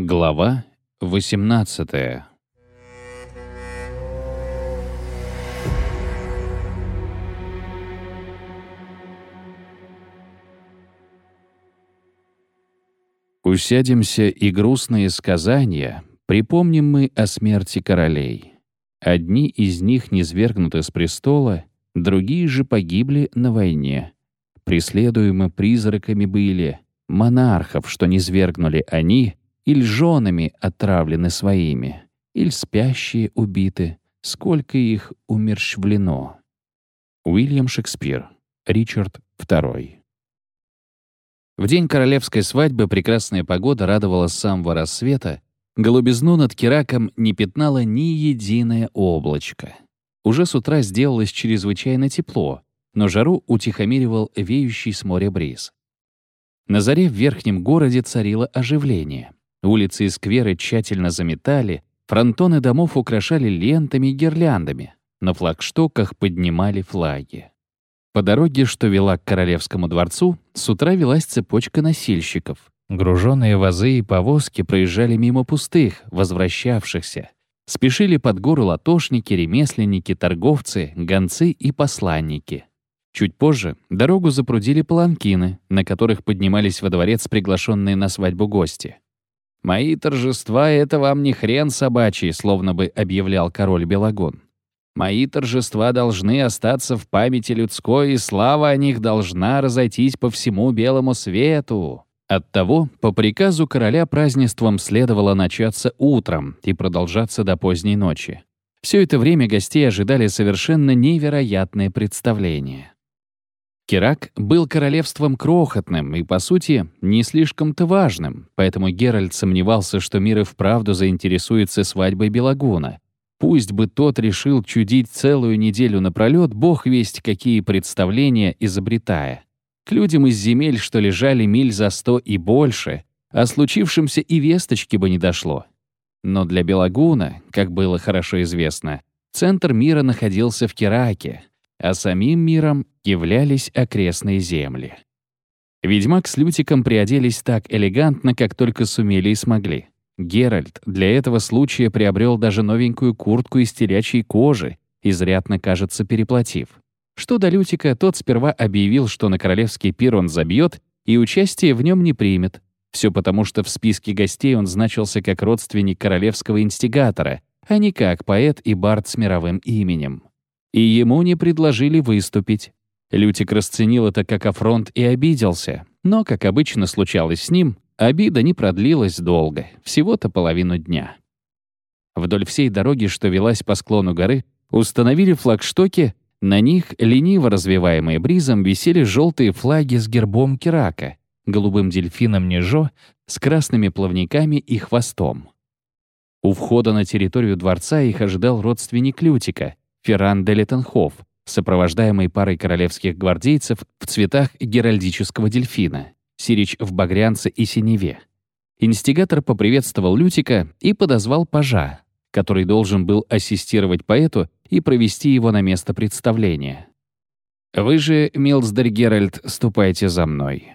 Глава 18 Усядемся и грустные сказания припомним мы о смерти королей. Одни из них низвергнуты с престола, другие же погибли на войне. Преследуемы призраками были монархов, что низвергнули они, или женами отравлены своими, или спящие убиты, сколько их умерщвлено. Уильям Шекспир, Ричард II. В день королевской свадьбы прекрасная погода радовала с самого рассвета, голубизну над Кераком не пятнало ни единое облачко. Уже с утра сделалось чрезвычайно тепло, но жару утихомиривал веющий с моря бриз. На заре в верхнем городе царило оживление. Улицы и скверы тщательно заметали, фронтоны домов украшали лентами и гирляндами, на флагштоках поднимали флаги. По дороге, что вела к Королевскому дворцу, с утра велась цепочка носильщиков. Груженные вазы и повозки проезжали мимо пустых, возвращавшихся. Спешили под гору латошники, ремесленники, торговцы, гонцы и посланники. Чуть позже дорогу запрудили паланкины, на которых поднимались во дворец приглашенные на свадьбу гости. «Мои торжества — это вам не хрен собачий», словно бы объявлял король Белогон. «Мои торжества должны остаться в памяти людской, и слава о них должна разойтись по всему белому свету». Оттого, по приказу короля празднеством следовало начаться утром и продолжаться до поздней ночи. Все это время гостей ожидали совершенно невероятное представление. Керак был королевством крохотным и, по сути, не слишком-то важным, поэтому Геральт сомневался, что мир и вправду заинтересуется свадьбой Белагуна. Пусть бы тот решил чудить целую неделю напролёт, бог весть какие представления изобретая. К людям из земель, что лежали миль за сто и больше, о случившемся и весточки бы не дошло. Но для Белагуна, как было хорошо известно, центр мира находился в Кераке, а самим миром являлись окрестные земли. Ведьмак с Лютиком приоделись так элегантно, как только сумели и смогли. Геральт для этого случая приобрел даже новенькую куртку из телячьей кожи, изрядно, кажется, переплатив. Что до Лютика, тот сперва объявил, что на королевский пир он забьет и участие в нем не примет. Все потому, что в списке гостей он значился как родственник королевского инстигатора, а не как поэт и бард с мировым именем и ему не предложили выступить. Лютик расценил это как афронт и обиделся, но, как обычно случалось с ним, обида не продлилась долго, всего-то половину дня. Вдоль всей дороги, что велась по склону горы, установили флагштоки, на них, лениво развиваемые бризом, висели желтые флаги с гербом Керака, голубым дельфином Нежо, с красными плавниками и хвостом. У входа на территорию дворца их ожидал родственник Лютика, Ферран де Леттенхоф, сопровождаемый парой королевских гвардейцев в цветах геральдического дельфина, сирич в багрянце и синеве. Инстигатор поприветствовал Лютика и подозвал пажа, который должен был ассистировать поэту и провести его на место представления. «Вы же, Милсдер Геральт, ступайте за мной».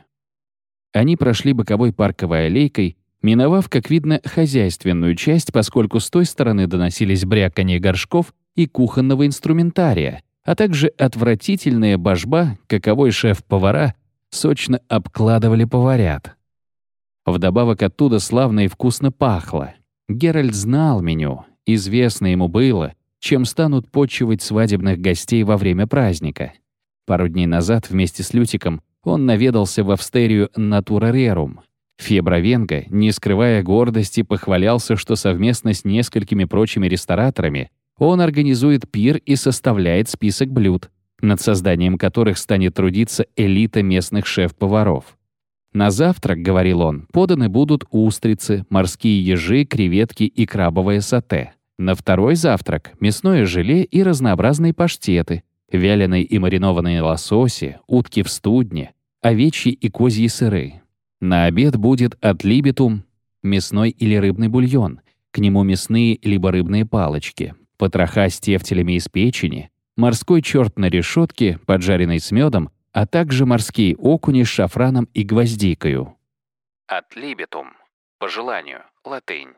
Они прошли боковой парковой аллейкой, миновав, как видно, хозяйственную часть, поскольку с той стороны доносились бряканье горшков и кухонного инструментария, а также отвратительная божба, каковой шеф-повара сочно обкладывали поварят. Вдобавок оттуда славно и вкусно пахло. Геральт знал меню, известно ему было, чем станут почивать свадебных гостей во время праздника. Пару дней назад вместе с Лютиком он наведался в Австерию Натура Рерум. Фебровенко, не скрывая гордости, похвалялся, что совместно с несколькими прочими рестораторами он организует пир и составляет список блюд, над созданием которых станет трудиться элита местных шеф-поваров. На завтрак, говорил он, поданы будут устрицы, морские ежи, креветки и крабовое сате. На второй завтрак — мясное желе и разнообразные паштеты, вяленые и маринованные лососи, утки в студне, овечьи и козьи сыры. На обед будет отлибитум, мясной или рыбный бульон, к нему мясные либо рыбные палочки, потроха с тефтелями из печени, морской черт на решетке, поджаренный с медом, а также морские окуни с шафраном и гвоздикою. От либетум. По желанию. латынь.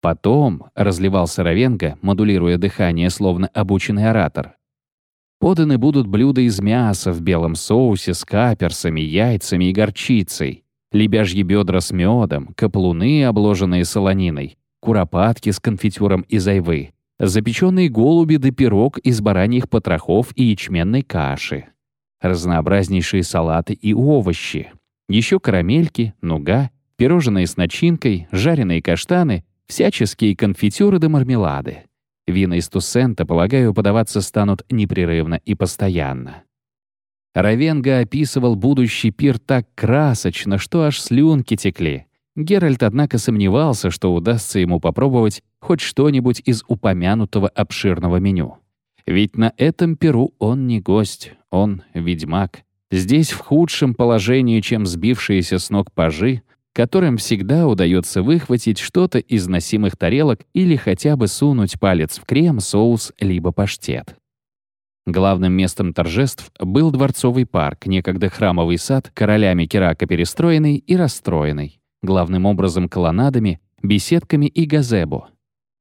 Потом, разливался Равенга, модулируя дыхание, словно обученный оратор, поданы будут блюда из мяса в белом соусе с каперсами, яйцами и горчицей, лебяжьи бедра с медом, каплуны, обложенные солониной, куропатки с конфитюром из айвы, запеченные голуби да пирог из бараньих потрохов и ячменной каши, разнообразнейшие салаты и овощи, еще карамельки, нуга, пирожные с начинкой, жареные каштаны, всяческие конфитюры да мармелады. Вина из Туссента, полагаю, подаваться станут непрерывно и постоянно. Равенга описывал будущий пир так красочно, что аж слюнки текли. Геральт, однако, сомневался, что удастся ему попробовать хоть что-нибудь из упомянутого обширного меню. Ведь на этом перу он не гость, он ведьмак. Здесь в худшем положении, чем сбившиеся с ног пажи, которым всегда удается выхватить что-то из носимых тарелок или хотя бы сунуть палец в крем, соус либо паштет. Главным местом торжеств был дворцовый парк, некогда храмовый сад, королями Керака перестроенный и расстроенный, главным образом колоннадами, беседками и газебо.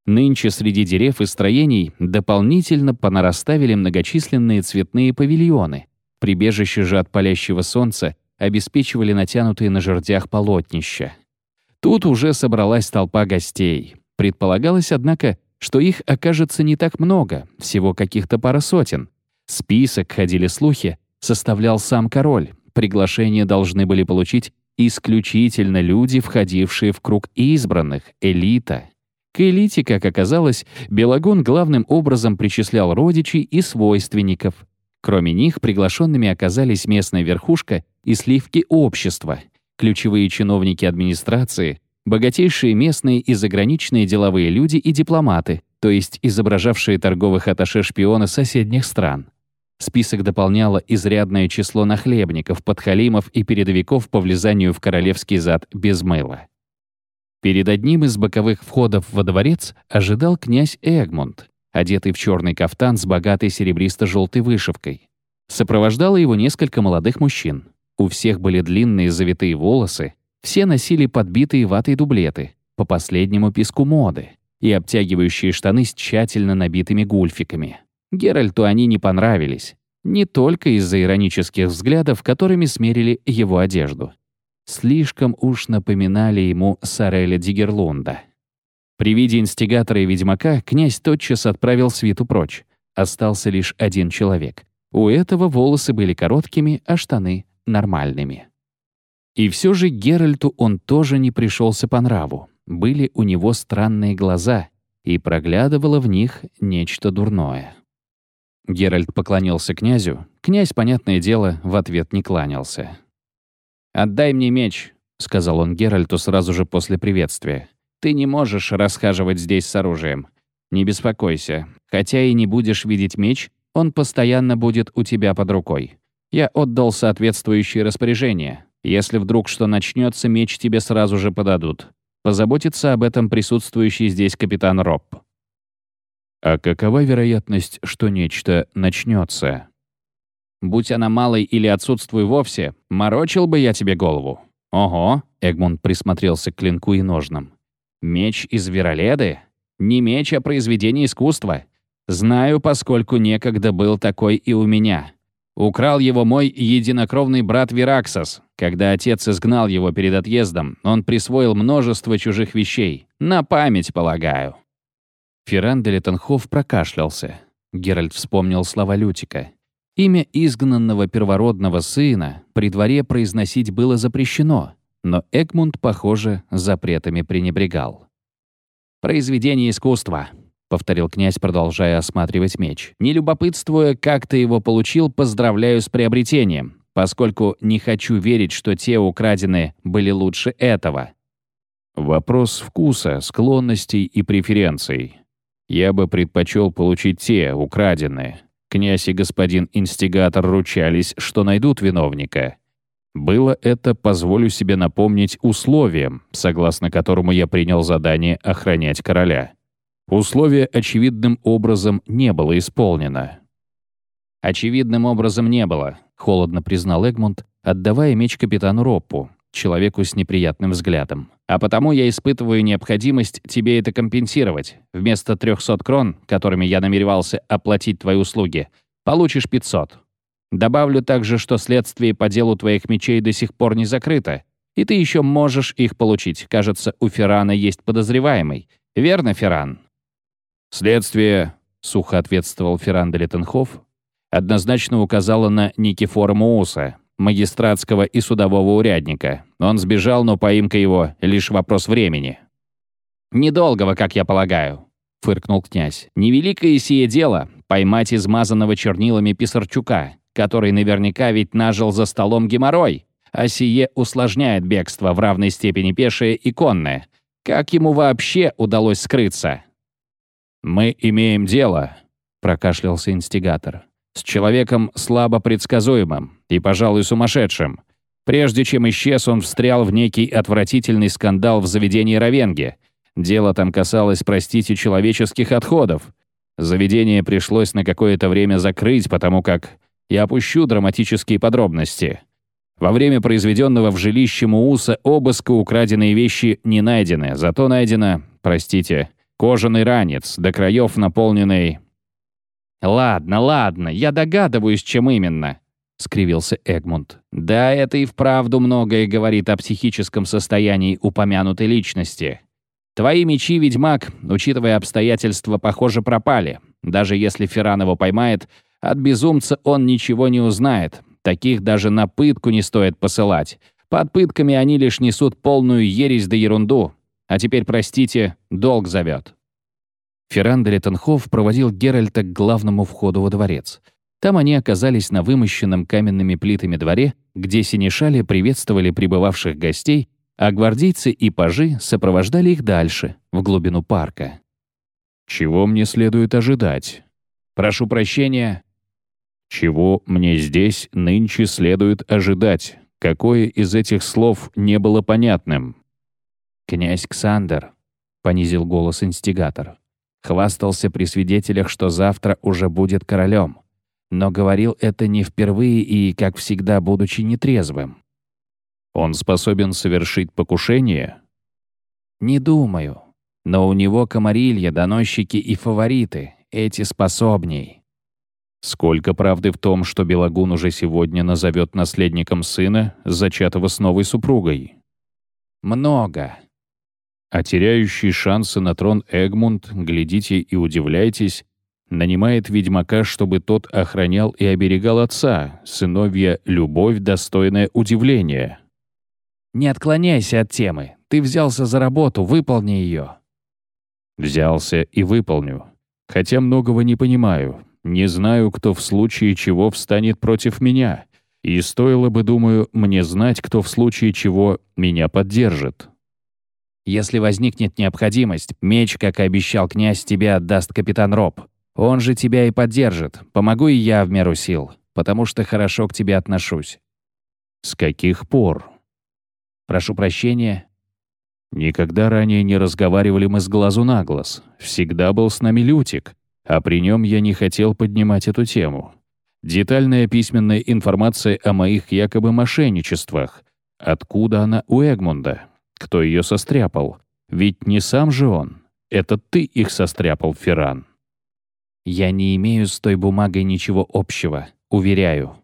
Нынче среди дерев и строений дополнительно понараставили многочисленные цветные павильоны. Прибежище же от палящего солнца обеспечивали натянутые на жердях полотнища. Тут уже собралась толпа гостей. Предполагалось, однако, что их окажется не так много, всего каких-то пара сотен. Список, ходили слухи, составлял сам король. Приглашения должны были получить исключительно люди, входившие в круг избранных, элита. К элите, как оказалось, Белогон главным образом причислял родичей и свойственников. Кроме них, приглашенными оказались местная верхушка и сливки общества, ключевые чиновники администрации, богатейшие местные и заграничные деловые люди и дипломаты, то есть изображавшие торговых атташе-шпиона соседних стран. Список дополняло изрядное число нахлебников, подхалимов и передовиков по влезанию в королевский зад без мыла. Перед одним из боковых входов во дворец ожидал князь Эгмунд, одетый в черный кафтан с богатой серебристо-желтой вышивкой. Сопровождало его несколько молодых мужчин. У всех были длинные завитые волосы, все носили подбитые ватой дублеты, по последнему писку моды, и обтягивающие штаны с тщательно набитыми гульфиками. Геральту они не понравились. Не только из-за иронических взглядов, которыми смерили его одежду. Слишком уж напоминали ему Сареля Дигерлунда. При виде инстигатора и ведьмака князь тотчас отправил свиту прочь. Остался лишь один человек. У этого волосы были короткими, а штаны — нормальными. И все же Геральту он тоже не пришелся по нраву. Были у него странные глаза, и проглядывало в них нечто дурное. Геральт поклонился князю. Князь, понятное дело, в ответ не кланялся. «Отдай мне меч», — сказал он Геральту сразу же после приветствия. «Ты не можешь расхаживать здесь с оружием. Не беспокойся. Хотя и не будешь видеть меч, он постоянно будет у тебя под рукой. Я отдал соответствующие распоряжения. Если вдруг что начнется, меч тебе сразу же подадут. Позаботится об этом присутствующий здесь капитан Робб. А какова вероятность, что нечто начнется? Будь она малой или отсутствуй вовсе, морочил бы я тебе голову. Ого, Эгмунд присмотрелся к клинку и ножнам. Меч из Вероледы? Не меч, а произведение искусства. Знаю, поскольку некогда был такой и у меня. Украл его мой единокровный брат Вераксос. Когда отец изгнал его перед отъездом, он присвоил множество чужих вещей. На память, полагаю. Ферран де Леттенхоф прокашлялся. Геральт вспомнил слова Лютика. Имя изгнанного первородного сына при дворе произносить было запрещено, но Эгмунд, похоже, запретами пренебрегал. «Произведение искусства», — повторил князь, продолжая осматривать меч. «Не любопытствуя, как ты его получил, поздравляю с приобретением, поскольку не хочу верить, что те украденные были лучше этого». Вопрос вкуса, склонностей и преференций. Я бы предпочел получить те, украденные. Князь и господин инстигатор ручались, что найдут виновника. Было это, позволю себе напомнить, условием, согласно которому я принял задание охранять короля. Условие очевидным образом не было исполнено. «Очевидным образом не было», — холодно признал Эгмунд, отдавая меч капитану Роппу. Человеку с неприятным взглядом. «А потому я испытываю необходимость тебе это компенсировать. Вместо 300 крон, которыми я намеревался оплатить твои услуги, получишь 500. Добавлю также, что следствие по делу твоих мечей до сих пор не закрыто, и ты еще можешь их получить. Кажется, у Феррана есть подозреваемый. Верно, Ферран?» «Следствие», — сухо ответствовал Ферран де Леттенхоф, однозначно указало на Никифора Мууса, магистратского и судового урядника. Он сбежал, но поимка его — лишь вопрос времени. «Недолгого, как я полагаю», — фыркнул князь. «Невеликое сие дело — поймать измазанного чернилами Писарчука, который наверняка ведь нажил за столом геморрой, а сие усложняет бегство в равной степени пешее и конное. Как ему вообще удалось скрыться?» «Мы имеем дело», — прокашлялся инстигатор, «с человеком слабо предсказуемым и, пожалуй, сумасшедшим. Прежде чем исчез, он встрял в некий отвратительный скандал в заведении Равенги. Дело там касалось, простите, человеческих отходов. Заведение пришлось на какое-то время закрыть, потому как... Я опущу драматические подробности. Во время произведенного в жилище Мууса обыска украденные вещи не найдены, зато найдено, простите, кожаный ранец, до краев наполненный... «Ладно, ладно, я догадываюсь, чем именно», — скривился Эгмунд. «Да, это и вправду многое говорит о психическом состоянии упомянутой личности. Твои мечи, ведьмак, учитывая обстоятельства, похоже, пропали. Даже если Ферран его поймает, от безумца он ничего не узнает, Таких даже на пытку не стоит посылать. Под пытками они лишь несут полную ересь да ерунду. А теперь, простите, долг зовет. Ферран де проводил Геральта к главному входу во дворец. Там они оказались на вымощенном каменными плитами дворе, где синешали приветствовали прибывавших гостей, а гвардейцы и пажи сопровождали их дальше, в глубину парка. «Чего мне следует ожидать?» «Прошу прощения, чего мне здесь нынче следует ожидать? Какое из этих слов не было понятным? «Князь Ксандер», — понизил голос инстигатор, хвастался при свидетелях, что завтра уже будет королем, но говорил это не впервые и, как всегда, будучи нетрезвым. «Он способен совершить покушение?» «Не думаю. Но у него комарилья, доносчики и фавориты. Эти способней». Сколько правды в том, что Белогун уже сегодня назовет наследником сына, зачатого с новой супругой? Много. А теряющий шансы на трон Эгмунд, глядите и удивляйтесь, нанимает ведьмака, чтобы тот охранял и оберегал отца, сыновья любовь, достойная удивления. Не отклоняйся от темы. Ты взялся за работу, выполни ее. Взялся и выполню. Хотя многого не понимаю, не знаю, кто в случае чего встанет против меня. И стоило бы, думаю, мне знать, кто в случае чего меня поддержит. Если возникнет необходимость, меч, как и обещал князь, тебе отдаст капитан Роб. Он же тебя и поддержит. Помогу и я в меру сил, потому что хорошо к тебе отношусь. С каких пор? Прошу прощения. Никогда ранее не разговаривали мы с глазу на глаз. Всегда был с нами Лютик. А при нем я не хотел поднимать эту тему. Детальная письменная информация о моих якобы мошенничествах. Откуда она у Эгмунда? Кто ее состряпал? Ведь не сам же он. Это ты их состряпал, Ферран. Я не имею с той бумагой ничего общего, уверяю.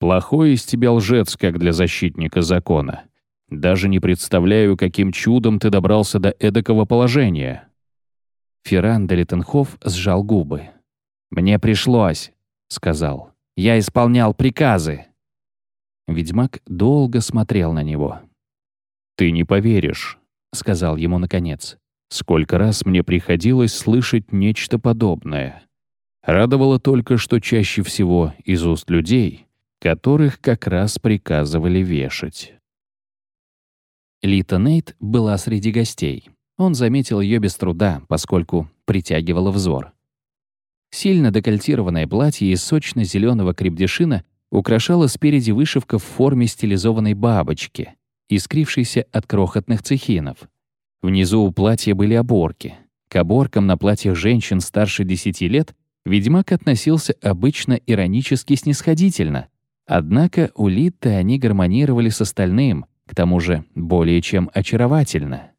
Плохой из тебя лжец, как для защитника закона. Даже не представляю, каким чудом ты добрался до эдакого положения. Ферран де Литтенхоф сжал губы. «Мне пришлось», — сказал. «Я исполнял приказы». Ведьмак долго смотрел на него. «Ты не поверишь», — сказал ему наконец. «Сколько раз мне приходилось слышать нечто подобное. Радовало только, что чаще всего из уст людей, которых как раз приказывали вешать». Лита Нейт была среди гостей. Он заметил ее без труда, поскольку притягивала взор. Сильно декольтированное платье из сочно-зеленого крепдешина украшала спереди вышивка в форме стилизованной бабочки, искрившейся от крохотных цехинов. Внизу у платья были оборки. К оборкам на платьях женщин старше 10 лет ведьмак относился обычно иронически снисходительно. Однако у Литты они гармонировали с остальным, к тому же более чем очаровательно.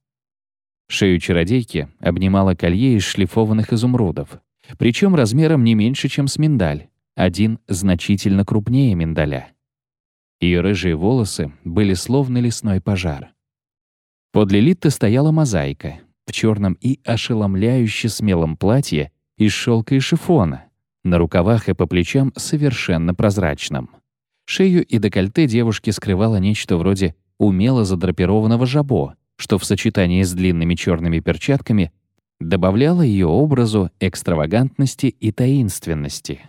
Шею чародейки обнимала колье из шлифованных изумрудов, причем размером не меньше, чем с миндаль, один значительно крупнее миндаля. Ее рыжие волосы были словно лесной пожар. Подле Литты стояла мозаика в черном и ошеломляюще смелом платье из шелка и шифона, на рукавах и по плечам совершенно прозрачном. Шею и декольте девушки скрывало нечто вроде умело задрапированного жабо, что в сочетании с длинными черными перчатками добавляло ее образу экстравагантности и таинственности.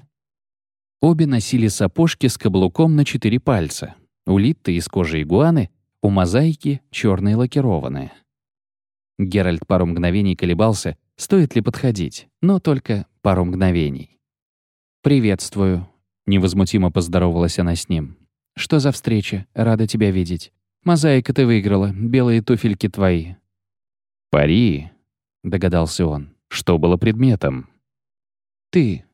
Обе носили сапожки с каблуком на четыре пальца. У Литты из кожи игуаны, у мозаики — черные лакированные. Геральт пару мгновений колебался, стоит ли подходить, но только пару мгновений. «Приветствую», — невозмутимо поздоровалась она с ним. «Что за встреча? Рада тебя видеть. Мозаика ты выиграла, белые туфельки твои». «Пари», — догадался он. «Что было предметом?» «Ты.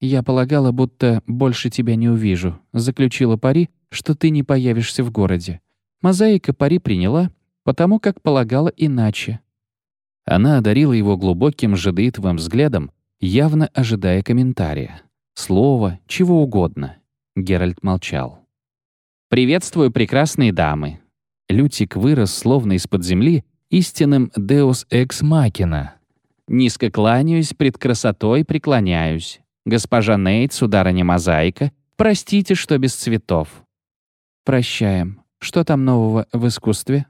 Я полагала, будто больше тебя не увижу. Заключила пари, что ты не появишься в городе. Мозаика пари приняла, потому как полагала иначе. Она одарила его глубоким жадеитовым взглядом, явно ожидая комментария. Слова, чего угодно. Геральт молчал. «Приветствую, прекрасные дамы». Лютик вырос словно из-под земли истинным «Deus ex machina». «Низко кланяюсь, пред красотой преклоняюсь. Госпожа Нейт, сударыня Мозаика, простите, что без цветов». «Прощаем. Что там нового в искусстве?»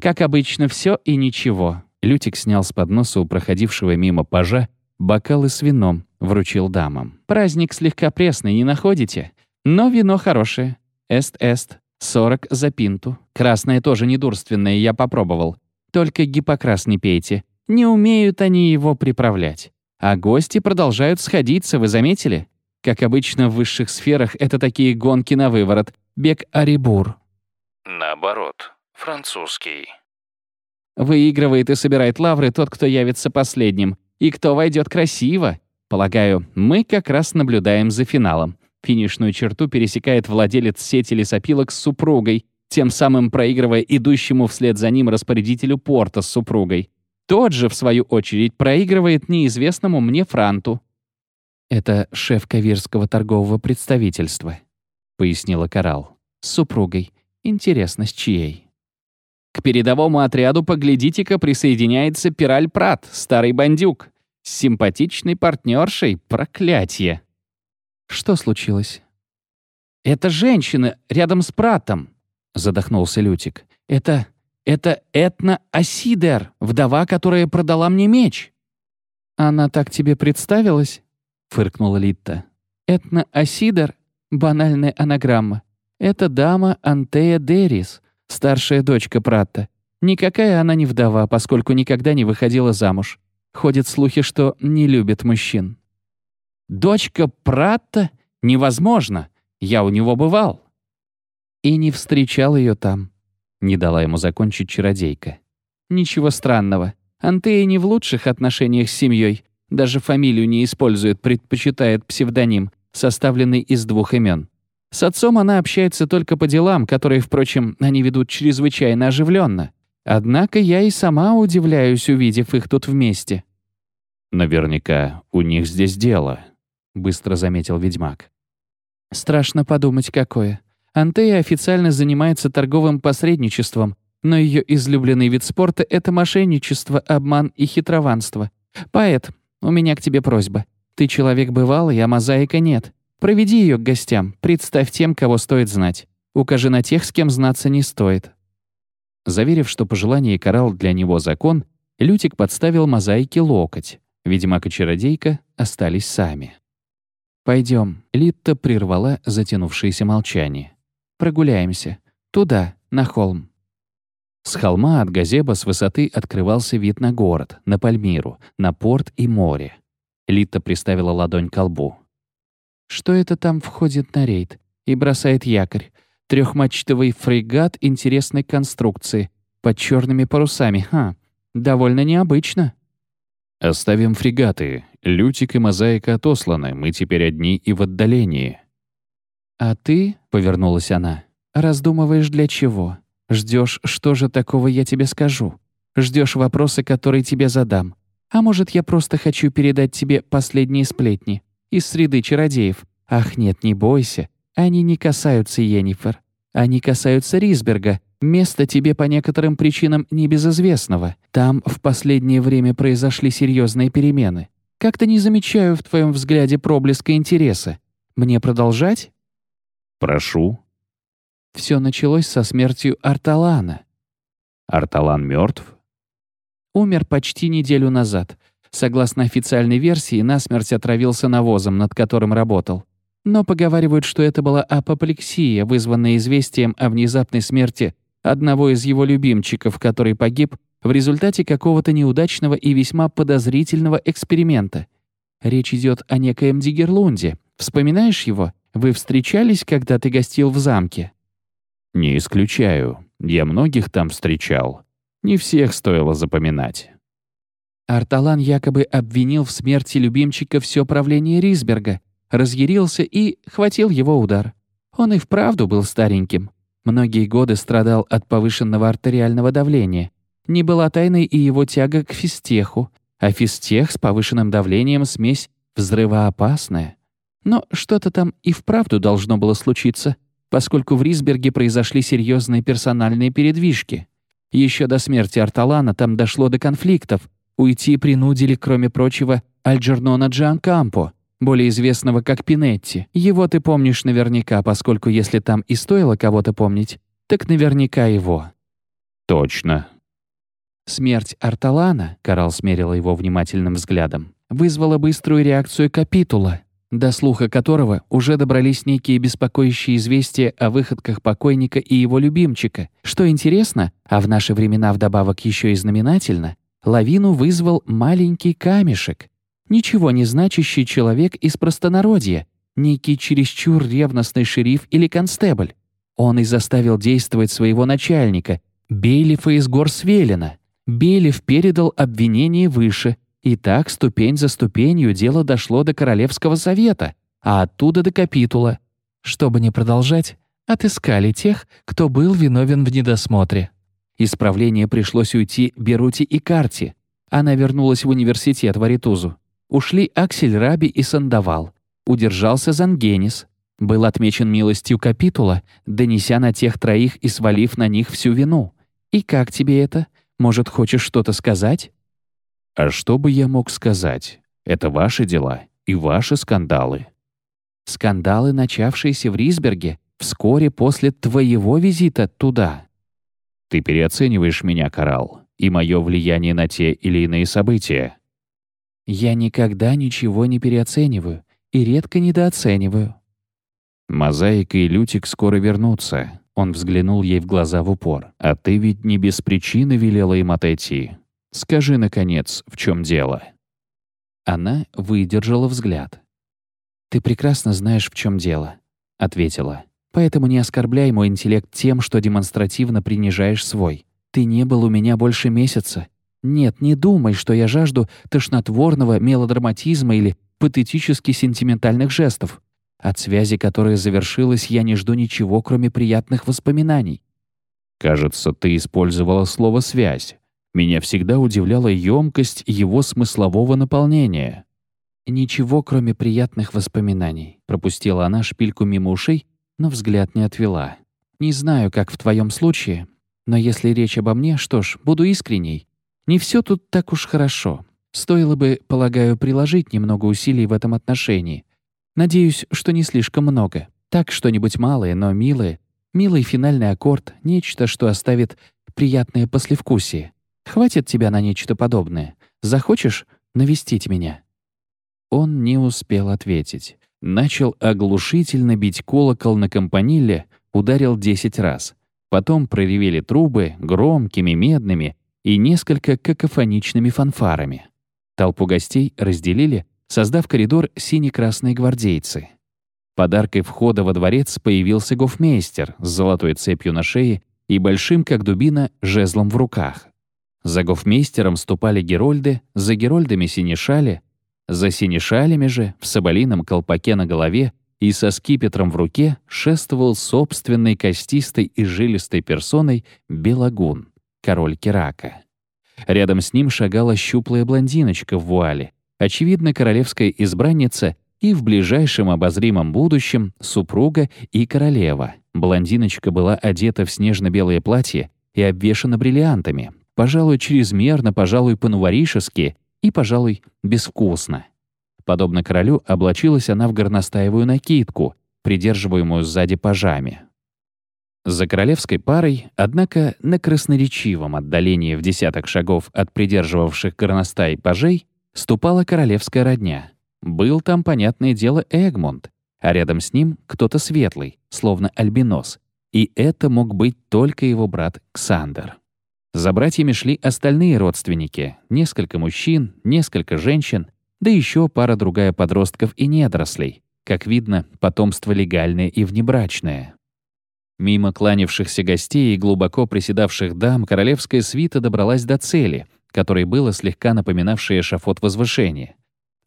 «Как обычно, все и ничего. Лютик снял с подноса у проходившего мимо пажа бокалы с вином, вручил дамам. «Праздник слегка пресный, не находите? Но вино хорошее. Эст-эст. 40 за пинту. Красное тоже недурственное, я попробовал. Только гипокрас не пейте. Не умеют они его приправлять. А гости продолжают сходиться, вы заметили? Как обычно в высших сферах, это такие гонки на выворот. Бег Арибур. Наоборот. Французский. Выигрывает и собирает лавры тот, кто явится последним. И кто войдет красиво. Полагаю, мы как раз наблюдаем за финалом. Финишную черту пересекает владелец сети лесопилок с супругой, тем самым проигрывая идущему вслед за ним распорядителю порта с супругой. Тот же, в свою очередь, проигрывает неизвестному мне франту. «Это шеф Кавирского торгового представительства», — пояснила Коралл. «С супругой. Интересно, с чьей?» К передовому отряду, поглядите-ка, присоединяется Пираль Прат, старый бандюк. С симпатичной партнершей, проклятие. Что случилось? «Это женщина рядом с Пратом», — задохнулся Лютик. «Это... это Этна Асидер, вдова, которая продала мне меч». «Она так тебе представилась?» — фыркнула Литта. «Этна Асидер — банальная анаграмма. Это дама Антея Дерис, Старшая дочка Пратта. Никакая она не вдова, поскольку никогда не выходила замуж. Ходят слухи, что не любит мужчин. «Дочка Пратта? Невозможно! Я у него бывал!» И не встречал ее там. Не дала ему закончить чародейка. Ничего странного. Антея не в лучших отношениях с семьей. Даже фамилию не использует, предпочитает псевдоним, составленный из двух имен. С отцом она общается только по делам, которые, впрочем, они ведут чрезвычайно оживленно. Однако я и сама удивляюсь, увидев их тут вместе. «Наверняка у них здесь дело», — быстро заметил ведьмак. «Страшно подумать, какое. Антея официально занимается торговым посредничеством, но ее излюбленный вид спорта — это мошенничество, обман и хитрованство. Поэт, у меня к тебе просьба. Ты человек бывалый, а мозаика нет. Проведи ее к гостям, представь тем, кого стоит знать. Укажи на тех, с кем знаться не стоит». Заверив, что пожелание карал для него закон, Лютик подставил мозаике локоть. Ведьмак и чародейка остались сами. Пойдем. Литта прервала затянувшееся молчание. «Прогуляемся. Туда, на холм». С холма от газеба с высоты открывался вид на город, на Пальмиру, на порт и море. Литта приставила ладонь к лбу. Что это там входит на рейд и бросает якорь? Трехмачтовый фрегат интересной конструкции, под черными парусами, ха. Довольно необычно. «Оставим фрегаты. Лютик и Мозаика отосланы, мы теперь одни и в отдалении». «А ты, — повернулась она, — раздумываешь для чего? Ждешь, что же такого я тебе скажу? Ждешь вопросы, которые тебе задам. А может, я просто хочу передать тебе последние сплетни из среды чародеев? Ах нет, не бойся. Они не касаются Йеннифер. Они касаются Рисберга, места тебе по некоторым причинам небезызвестного. Там в последнее время произошли серьезные перемены. Как-то не замечаю в твоем взгляде проблеска интереса. Мне продолжать? Прошу. Все началось со смертью Арталана. Арталан мертв? Умер почти неделю назад. Согласно официальной версии, насмерть отравился навозом, над которым работал. Но поговаривают, что это была апоплексия, вызванная известием о внезапной смерти одного из его любимчиков, который погиб в результате какого-то неудачного и весьма подозрительного эксперимента. Речь идет о некоем Дигерлунде. Вспоминаешь его? Вы встречались, когда ты гостил в замке? Не исключаю. Я многих там встречал. Не всех стоило запоминать. Арталан якобы обвинил в смерти любимчика все правление Рисберга, разъярился и хватил его удар. Он и вправду был стареньким. Многие годы страдал от повышенного артериального давления. Не была тайной и его тяга к физтеху, а физтех с повышенным давлением смесь взрывоопасная. Но что-то там и вправду должно было случиться, поскольку в Рисберге произошли серьезные персональные передвижки. Еще до смерти Арталана там дошло до конфликтов. Уйти принудили, кроме прочего, Альджернона Джанкампо, более известного как Пинетти. Его ты помнишь наверняка, поскольку если там и стоило кого-то помнить, так наверняка его. Точно. Смерть Арталана, Карал смерила его внимательным взглядом, вызвала быструю реакцию капитула, до слуха которого уже добрались некие беспокоящие известия о выходках покойника и его любимчика. Что интересно, а в наши времена вдобавок еще и знаменательно, лавину вызвал маленький камешек, Ничего не значащий человек из простонародья, некий чересчур ревностный шериф или констебль. Он и заставил действовать своего начальника, Бейлифа из гор Свелина. Бейлиф передал обвинение выше, и так ступень за ступенью дело дошло до Королевского совета, а оттуда до капитула. Чтобы не продолжать, отыскали тех, кто был виновен в недосмотре. Исправление пришлось уйти Берути и Карти. Она вернулась в университет в Аритузу. Ушли Аксель Раби и Сандавал. Удержался Зангенис. Был отмечен милостью капитула, донеся на тех троих и свалив на них всю вину. И как тебе это? Может, хочешь что-то сказать? А что бы я мог сказать? Это ваши дела и ваши скандалы. Скандалы, начавшиеся в Рисберге, вскоре после твоего визита туда. Ты переоцениваешь меня, Карал, и мое влияние на те или иные события. Я никогда ничего не переоцениваю и редко недооцениваю. Мозаика и Лютик скоро вернутся. Он взглянул ей в глаза в упор. А ты ведь не без причины велела им отойти. Скажи, наконец, в чем дело? Она выдержала взгляд. «Ты прекрасно знаешь, в чем дело», — ответила. «Поэтому не оскорбляй мой интеллект тем, что демонстративно принижаешь свой. Ты не был у меня больше месяца, нет, не думай, что я жажду тошнотворного мелодраматизма или патетически сентиментальных жестов. От связи, которая завершилась, я не жду ничего, кроме приятных воспоминаний. Кажется, ты использовала слово «связь». Меня всегда удивляла емкость его смыслового наполнения. «Ничего, кроме приятных воспоминаний», — пропустила она шпильку мимо ушей, но взгляд не отвела. «Не знаю, как в твоем случае, но если речь обо мне, что ж, буду искренней. Не все тут так уж хорошо. Стоило бы, полагаю, приложить немного усилий в этом отношении. Надеюсь, что не слишком много. Так что-нибудь малое, но милое. Милый финальный аккорд, нечто, что оставит приятное послевкусие. Хватит тебя на нечто подобное. Захочешь навестить меня?» Он не успел ответить. Начал оглушительно бить колокол на компаниле, ударил десять раз. Потом проревели трубы громкими, медными, и несколько какофоничными фанфарами. Толпу гостей разделили, создав коридор сине-красные гвардейцы. Подаркой входа во дворец появился гофмейстер с золотой цепью на шее и большим, как дубина, жезлом в руках. За гофмейстером ступали герольды, за герольдами синешали, за синешалями же, в соболином колпаке на голове, и со скипетром в руке шествовал собственной костистой и жилистой персоной Белагун, король Керака. Рядом с ним шагала щуплая блондиночка в вуале, очевидно, королевская избранница и в ближайшем обозримом будущем супруга и королева. Блондиночка была одета в снежно-белое платье и обвешана бриллиантами, пожалуй, чрезмерно, пожалуй, по-нуворишески и, пожалуй, безвкусно. Подобно королю, облачилась она в горностаевую накидку, придерживаемую сзади пажами. За королевской парой, однако на красноречивом отдалении в десяток шагов от придерживавших горностай пажей, ступала королевская родня. Был там, понятное дело, Эгмунд, а рядом с ним кто-то светлый, словно альбинос, и это мог быть только его брат Ксандер. За братьями шли остальные родственники, несколько мужчин, несколько женщин, да еще пара-другая подростков и недорослей. Как видно, потомство легальное и внебрачное. Мимо кланявшихся гостей и глубоко приседавших дам королевская свита добралась до цели, которой было слегка напоминавшее шафот возвышения.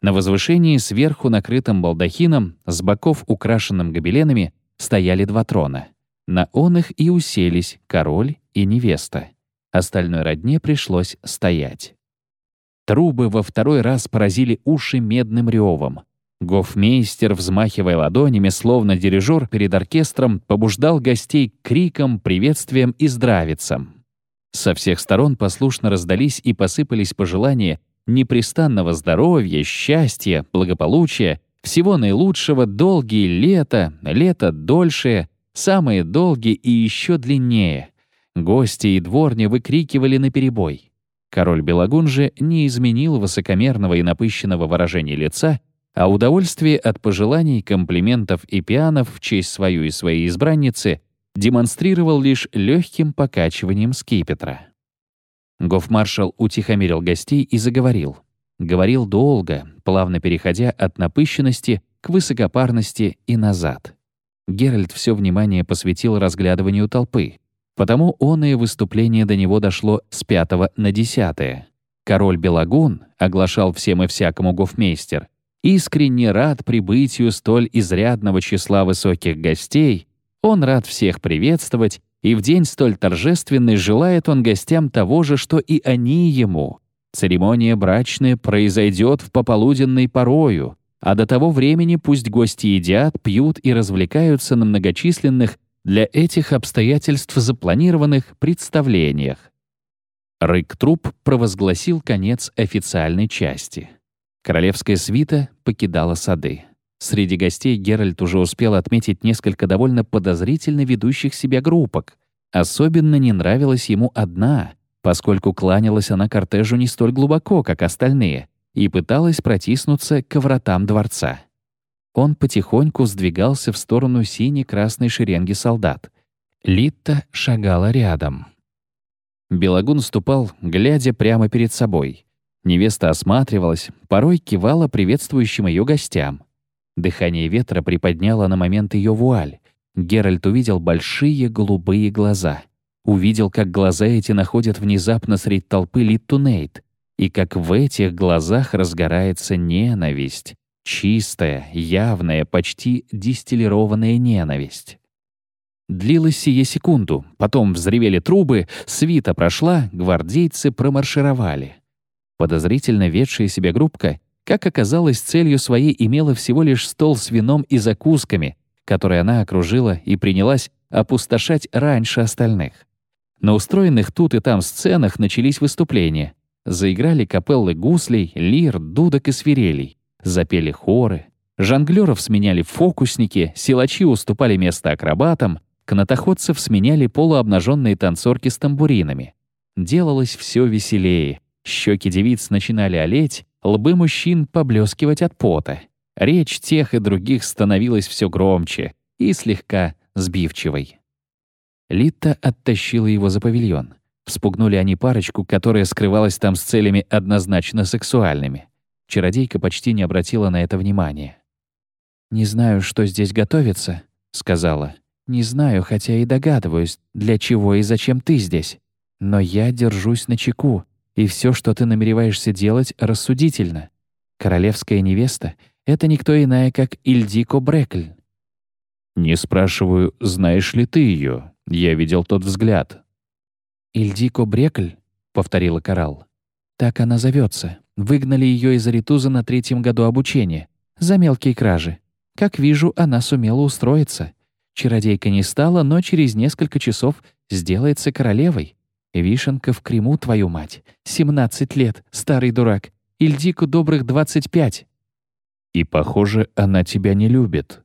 На возвышении сверху накрытым балдахином, с боков украшенным гобеленами, стояли два трона. На он их и уселись король и невеста. Остальной родне пришлось стоять. Трубы во второй раз поразили уши медным ревом. Гофмейстер, взмахивая ладонями, словно дирижер перед оркестром, побуждал гостей к крикам, приветствиям и здравицам. Со всех сторон послушно раздались и посыпались пожелания непрестанного здоровья, счастья, благополучия, всего наилучшего, долгие лета, лето дольшее, самые долгие и еще длиннее. Гости и дворни выкрикивали наперебой. Король Белагун же не изменил высокомерного и напыщенного выражения лица, а удовольствие от пожеланий, комплиментов и пианов в честь свою и своей избранницы демонстрировал лишь легким покачиванием скипетра. Гофмаршал утихомирил гостей и заговорил. Говорил долго, плавно переходя от напыщенности к высокопарности и назад. Геральт все внимание посвятил разглядыванию толпы, потому он и выступление до него дошло с пятого на десятое. Король Белагун, оглашал всем и всякому гофмейстер, искренне рад прибытию столь изрядного числа высоких гостей, он рад всех приветствовать и в день столь торжественный желает он гостям того же, что и они ему. Церемония брачная произойдет в пополуденной порою, а до того времени пусть гости едят, пьют и развлекаются на многочисленных для этих обстоятельств запланированных представлениях. Рык труп провозгласил конец официальной части. Королевская свита покидала сады. Среди гостей Геральт уже успел отметить несколько довольно подозрительно ведущих себя группок. Особенно не нравилась ему одна, поскольку кланялась она кортежу не столь глубоко, как остальные, и пыталась протиснуться к вратам дворца. Он потихоньку сдвигался в сторону синей-красной шеренги солдат. Литта шагала рядом. Белогун ступал, глядя прямо перед собой. Невеста осматривалась, порой кивала приветствующим ее гостям. Дыхание ветра приподняло на момент ее вуаль. Геральт увидел большие голубые глаза. Увидел, как глаза эти находят внезапно среди толпы Литту Нейт, и как в этих глазах разгорается ненависть. Чистая, явная, почти дистиллированная ненависть. Длилось сие секунду, потом взревели трубы, свита прошла, гвардейцы промаршировали. Подозрительно ведшая себя группка как оказалось, целью своей имела всего лишь стол с вином и закусками, который она окружила и принялась опустошать раньше остальных. На устроенных тут и там сценах начались выступления. Заиграли капеллы гуслей, лир, дудок и свирелей. Запели хоры. Жонглёров сменяли фокусники, силачи уступали место акробатам, канатоходцев сменяли полуобнаженные танцорки с тамбуринами. Делалось все веселее. Щеки девиц начинали олеть, лбы мужчин поблескивать от пота. Речь тех и других становилась все громче и слегка сбивчивой. Лита оттащила его за павильон. Вспугнули они парочку, которая скрывалась там с целями однозначно сексуальными. Чародейка почти не обратила на это внимания. «Не знаю, что здесь готовится», — сказала. «Не знаю, хотя и догадываюсь, для чего и зачем ты здесь. Но я держусь на чеку, и все, что ты намереваешься делать, рассудительно. Королевская невеста — это никто иная, как Ильдико Брекль, «Не спрашиваю, знаешь ли ты ее? Я видел тот взгляд». «Ильдико Брекль», — повторила Коралл. «Так она зовется. Выгнали ее из Аритуза на третьем году обучения. За мелкие кражи. Как вижу, она сумела устроиться. Чародейка не стала, но через несколько часов сделается королевой. Вишенка в Крыму, твою мать. 17 лет, старый дурак. Ильдику добрых 25. И, похоже, она тебя не любит.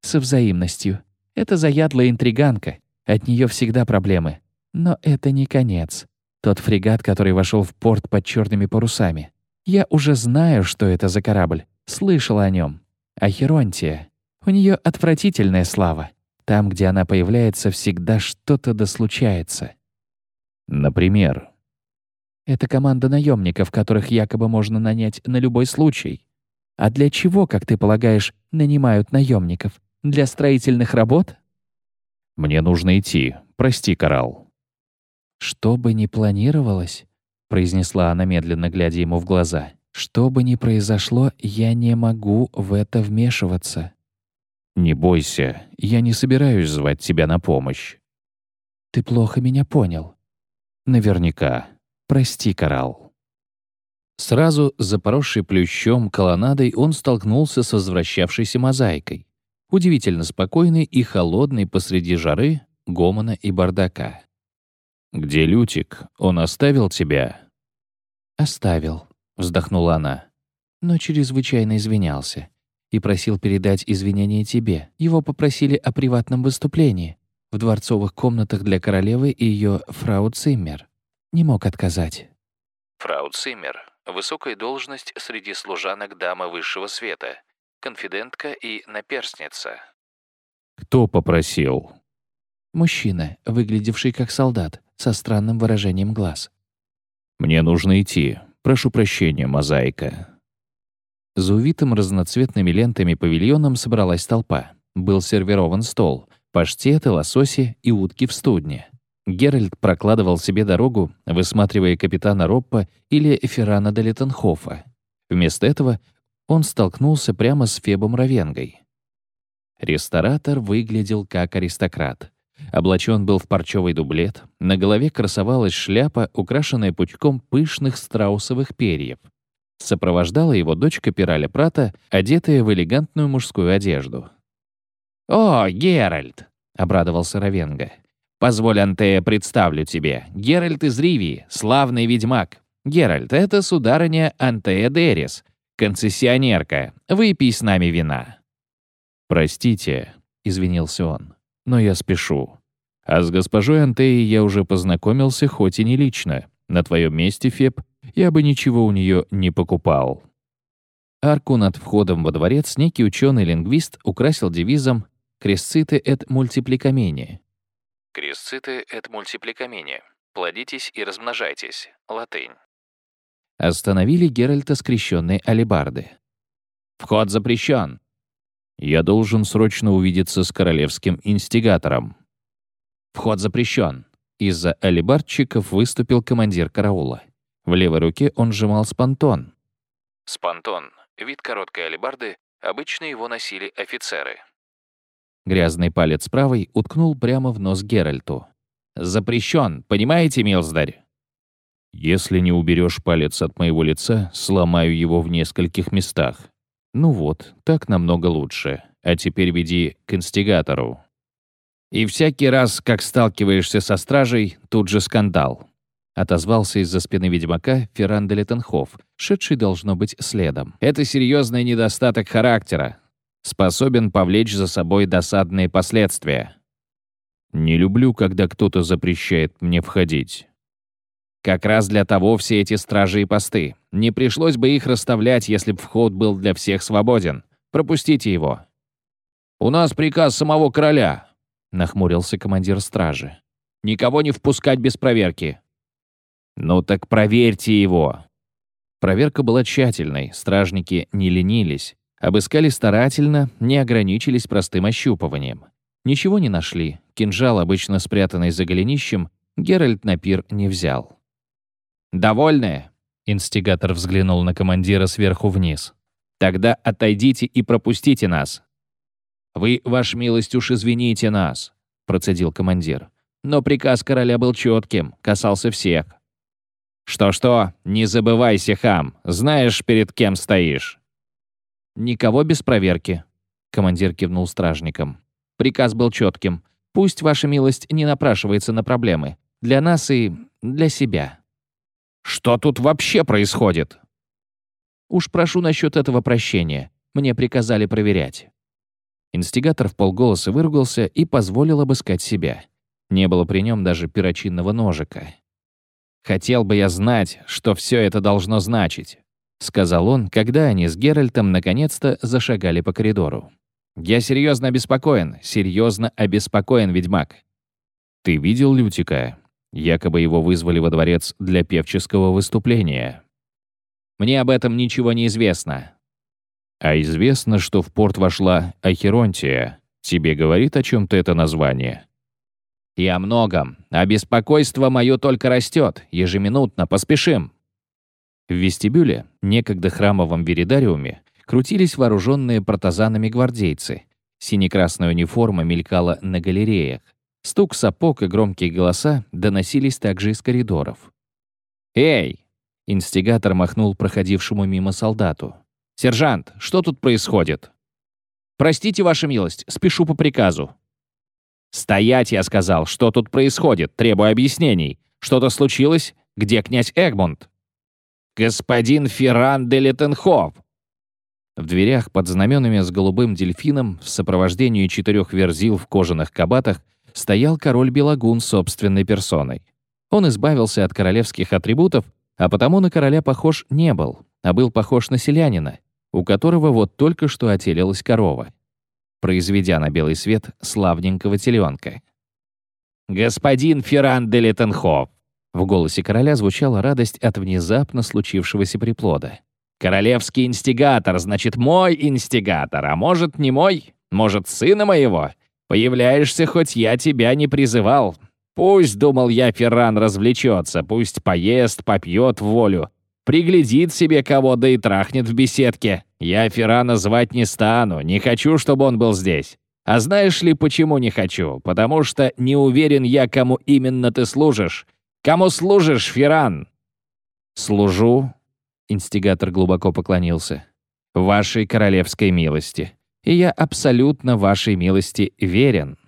Со взаимностью. Это заядлая интриганка. От нее всегда проблемы. Но это не конец. Тот фрегат, который вошел в порт под черными парусами. Я уже знаю, что это за корабль. Слышал о нем. А Херонтия. У нее отвратительная слава. Там, где она появляется, всегда что-то дослучается. Например? Это команда наемников, которых якобы можно нанять на любой случай. А для чего, как ты полагаешь, нанимают наемников? Для строительных работ? Мне нужно идти. Прости, Коралл. Что бы ни планировалось, произнесла она медленно, глядя ему в глаза. Что бы ни произошло, я не могу в это вмешиваться. Не бойся, я не собираюсь звать тебя на помощь. Ты плохо меня понял. Наверняка. Прости, Коралл. Сразу за поросшей плющом колоннадой он столкнулся с возвращавшейся мозаикой. Удивительно спокойный и холодный посреди жары, гомона и бардака. «Где Лютик? Он оставил тебя?» «Оставил», — вздохнула она. «Но чрезвычайно извинялся. И просил передать извинения тебе. Его попросили о приватном выступлении в дворцовых комнатах для королевы и ее фрау Циммер. Не мог отказать. Фрау Циммер — высокая должность среди служанок дамы высшего света, конфидентка и наперстница. «Кто попросил?» Мужчина, выглядевший как солдат, со странным выражением глаз. «Мне нужно идти. Прошу прощения, мозаика». За увитым разноцветными лентами павильоном собралась толпа. Был сервирован стол — паштеты, лососи и утки в студне. Геральт прокладывал себе дорогу, высматривая капитана Роппа или Феррана де Леттенхофа. Вместо этого он столкнулся прямо с Фебом Равенгой. Ресторатор выглядел как аристократ. Облачен был в парчевый дублет, на голове красовалась шляпа, украшенная пучком пышных страусовых перьев. Сопровождала его дочь Пираля Прата, одетая в элегантную мужскую одежду. «О, Геральт!» — обрадовался Равенга. «Позволь, Антея, представлю тебе. Геральт из Ривии, славный ведьмак. Геральт, это сударыня Антея Дерис, концессионерка. Выпей с нами вина». «Простите», — извинился он, — «но я спешу. А с госпожой Антеей я уже познакомился, хоть и не лично. На твоем месте, Феб, я бы ничего у нее не покупал». Арку над входом во дворец некий ученый-лингвист украсил девизом Кресциты et multiplicamini. Кресциты et multiplicamini. Плодитесь и размножайтесь. Латынь. Остановили Геральта скрещенной алебарды. «Вход запрещен!» «Я должен срочно увидеться с королевским инстигатором». «Вход запрещен!» Из-за алебардчиков выступил командир караула. В левой руке он сжимал спантон. Спантон — вид короткой алебарды, обычно его носили офицеры. Грязный палец правой уткнул прямо в нос Геральту. «Запрещен, понимаете, Милздарь?» «Если не уберешь палец от моего лица, сломаю его в нескольких местах. Ну вот, так намного лучше. А теперь веди к инстигатору». «И всякий раз, как сталкиваешься со стражей, тут же скандал», — отозвался из-за спины ведьмака Ферран де Леттенхоф, шедший, должно быть, следом. «Это серьезный недостаток характера способен повлечь за собой досадные последствия. Не люблю, когда кто-то запрещает мне входить. Как раз для того все эти стражи и посты. Не пришлось бы их расставлять, если бы вход был для всех свободен. Пропустите его. «У нас приказ самого короля», — нахмурился командир стражи. «Никого не впускать без проверки». «Ну так проверьте его». Проверка была тщательной, стражники не ленились. Обыскали старательно, не ограничились простым ощупыванием. Ничего не нашли. Кинжал, обычно спрятанный за голенищем, Геральт на пир не взял. «Довольны?» — инстигатор взглянул на командира сверху вниз. «Тогда отойдите и пропустите нас». «Вы, ваш милость, уж извините нас», — процедил командир. «Но приказ короля был четким, касался всех». «Что-что, не забывайся, хам, знаешь, перед кем стоишь». «Никого без проверки», — командир кивнул стражникам. «Приказ был четким. Пусть ваша милость не напрашивается на проблемы. Для нас и для себя». «Что тут вообще происходит?» «Уж прошу насчет этого прощения. Мне приказали проверять». Инстигатор в полголоса выругался и позволил обыскать себя. Не было при нем даже перочинного ножика. «Хотел бы я знать, что все это должно значить», — сказал он, когда они с Геральтом наконец-то зашагали по коридору. «Я серьезно обеспокоен, серьезно обеспокоен, ведьмак». «Ты видел Лютика?» Якобы его вызвали во дворец для певческого выступления. «Мне об этом ничего не известно». «А известно, что в порт вошла Ахеронтия. Тебе говорит о чем-то это название?» «И о многом. А беспокойство мое только растет. Ежеминутно. Поспешим». В вестибюле, некогда храмовом веридариуме, крутились вооруженные протазанами гвардейцы. Сине-красная униформа мелькала на галереях. Стук сапог и громкие голоса доносились также из коридоров. «Эй!» — инстигатор махнул проходившему мимо солдату. «Сержант, что тут происходит?» «Простите, ваша милость, спешу по приказу». «Стоять, я сказал, что тут происходит, требую объяснений. Что-то случилось? Где князь Эгмунд?» «Господин Ферран де Леттенхоф!» В дверях под знаменами с голубым дельфином в сопровождении четырех верзил в кожаных кабатах стоял король Белагун собственной персоной. Он избавился от королевских атрибутов, а потому на короля похож не был, а был похож на селянина, у которого вот только что отелилась корова, произведя на белый свет славненького теленка. «Господин Ферран де Леттенхоф!» В голосе короля звучала радость от внезапно случившегося приплода. «Королевский инстигатор, значит, мой инстигатор, а может, не мой? Может, сына моего? Появляешься, хоть я тебя не призывал. Пусть, думал я, Ферран развлечется, пусть поест, попьет волю. Приглядит себе кого, да и трахнет в беседке. Я Феррана звать не стану, не хочу, чтобы он был здесь. А знаешь ли, почему не хочу? Потому что не уверен я, кому именно ты служишь. Кому служишь, Ферран? Служу, инстигатор глубоко поклонился, вашей королевской милости и я абсолютно вашей милости верен».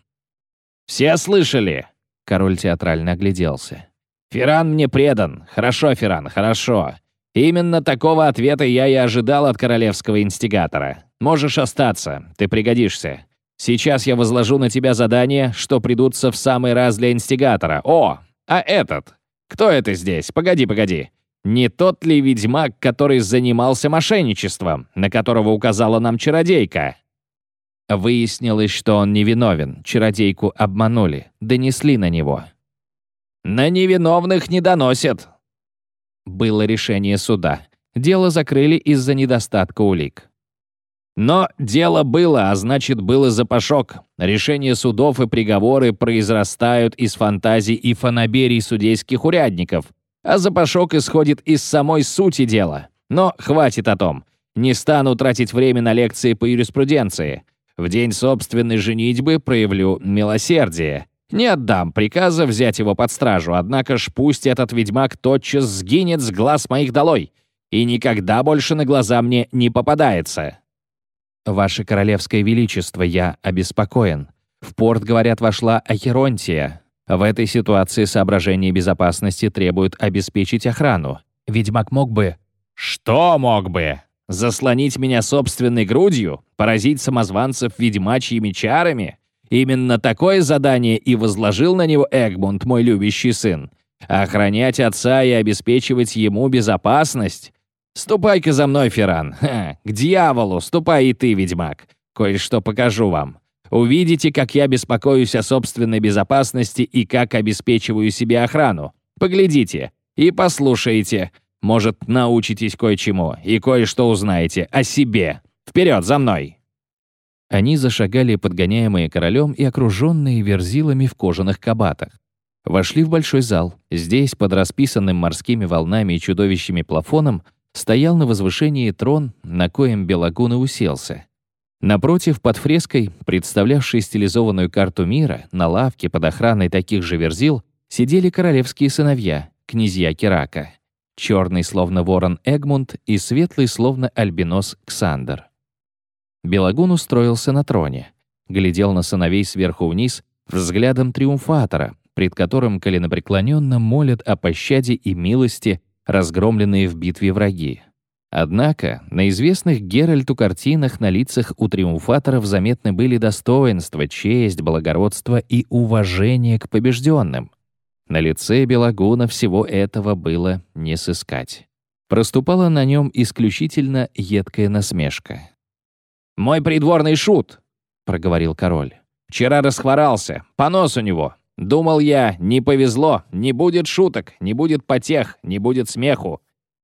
«Все слышали?» — король театрально огляделся. «Ферран мне предан. Хорошо, Ферран, хорошо. Именно такого ответа я и ожидал от королевского инстигатора. Можешь остаться, ты пригодишься. Сейчас я возложу на тебя задание, что придутся в самый раз для инстигатора. О, а этот? Кто это здесь? Погоди, погоди. Не тот ли ведьмак, который занимался мошенничеством, на которого указала нам чародейка? Выяснилось, что он невиновен, чародейку обманули, донесли на него. «На невиновных не доносят!» Было решение суда. Дело закрыли из-за недостатка улик. Но дело было, а значит, был и запашок. Решения судов и приговоры произрастают из фантазий и фанаберий судейских урядников, а запашок исходит из самой сути дела. Но хватит о том. Не стану тратить время на лекции по юриспруденции. В день собственной женитьбы проявлю милосердие. Не отдам приказа взять его под стражу, однако ж пусть этот ведьмак тотчас сгинет с глаз моих долой и никогда больше на глаза мне не попадается. Ваше Королевское Величество, я обеспокоен. В порт, говорят, вошла Ахеронтия. В этой ситуации соображения безопасности требуют обеспечить охрану. Ведьмак мог бы... Что мог бы? Заслонить меня собственной грудью? Поразить самозванцев ведьмачьими чарами? Именно такое задание и возложил на него Эгмунд, мой любящий сын. Охранять отца и обеспечивать ему безопасность? Ступай-ка за мной, Ферран. К дьяволу, ступай и ты, ведьмак. Кое-что покажу вам. Увидите, как я беспокоюсь о собственной безопасности и как обеспечиваю себе охрану. Поглядите и послушайте. Может, научитесь кое-чему и кое-что узнаете о себе. Вперед, за мной!» Они зашагали, подгоняемые королем и окруженные верзилами в кожаных кабатах. Вошли в большой зал. Здесь, под расписанным морскими волнами и чудовищами плафоном, стоял на возвышении трон, на коем Белагун и уселся. Напротив, под фреской, представлявшей стилизованную карту мира, на лавке под охраной таких же верзил, сидели королевские сыновья, князья Кирака. Черный, словно ворон Эгмунд, и светлый, словно альбинос Ксандер. Белогун устроился на троне, глядел на сыновей сверху вниз взглядом триумфатора, пред которым коленопреклоненно молят о пощаде и милости разгромленные в битве враги. Однако на известных Геральту картинах на лицах у триумфаторов заметны были достоинство, честь, благородство и уважение к побежденным. На лице Белагуна всего этого было не сыскать. Проступала на нем исключительно едкая насмешка. «Мой придворный шут!» — проговорил король. «Вчера расхворался, понос у него. Думал я, не повезло, не будет шуток, не будет потех, не будет смеху.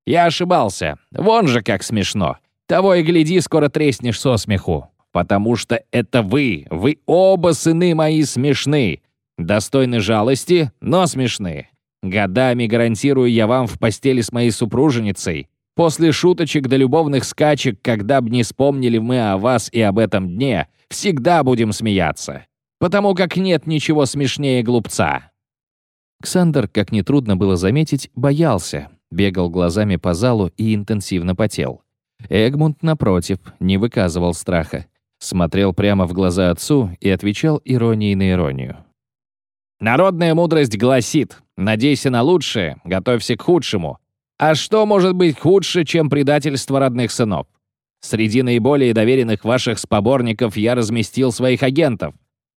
Я ошибался. Вон же как смешно. Того и гляди, скоро треснешь со смеху. Потому что это вы, вы оба сыны мои смешны. Достойны жалости, но смешны. Годами гарантирую я вам в постели с моей супруженицей. После шуточек до любовных скачек, когда б не вспомнили мы о вас и об этом дне, всегда будем смеяться. Потому как нет ничего смешнее глупца». Ксандр, как нетрудно было заметить, боялся, бегал глазами по залу и интенсивно потел. Эгмунд, напротив, не выказывал страха. Смотрел прямо в глаза отцу и отвечал иронией на иронию. «Народная мудрость гласит, надейся на лучшее, готовься к худшему. А что может быть худше, чем предательство родных сынов? Среди наиболее доверенных ваших споборников я разместил своих агентов.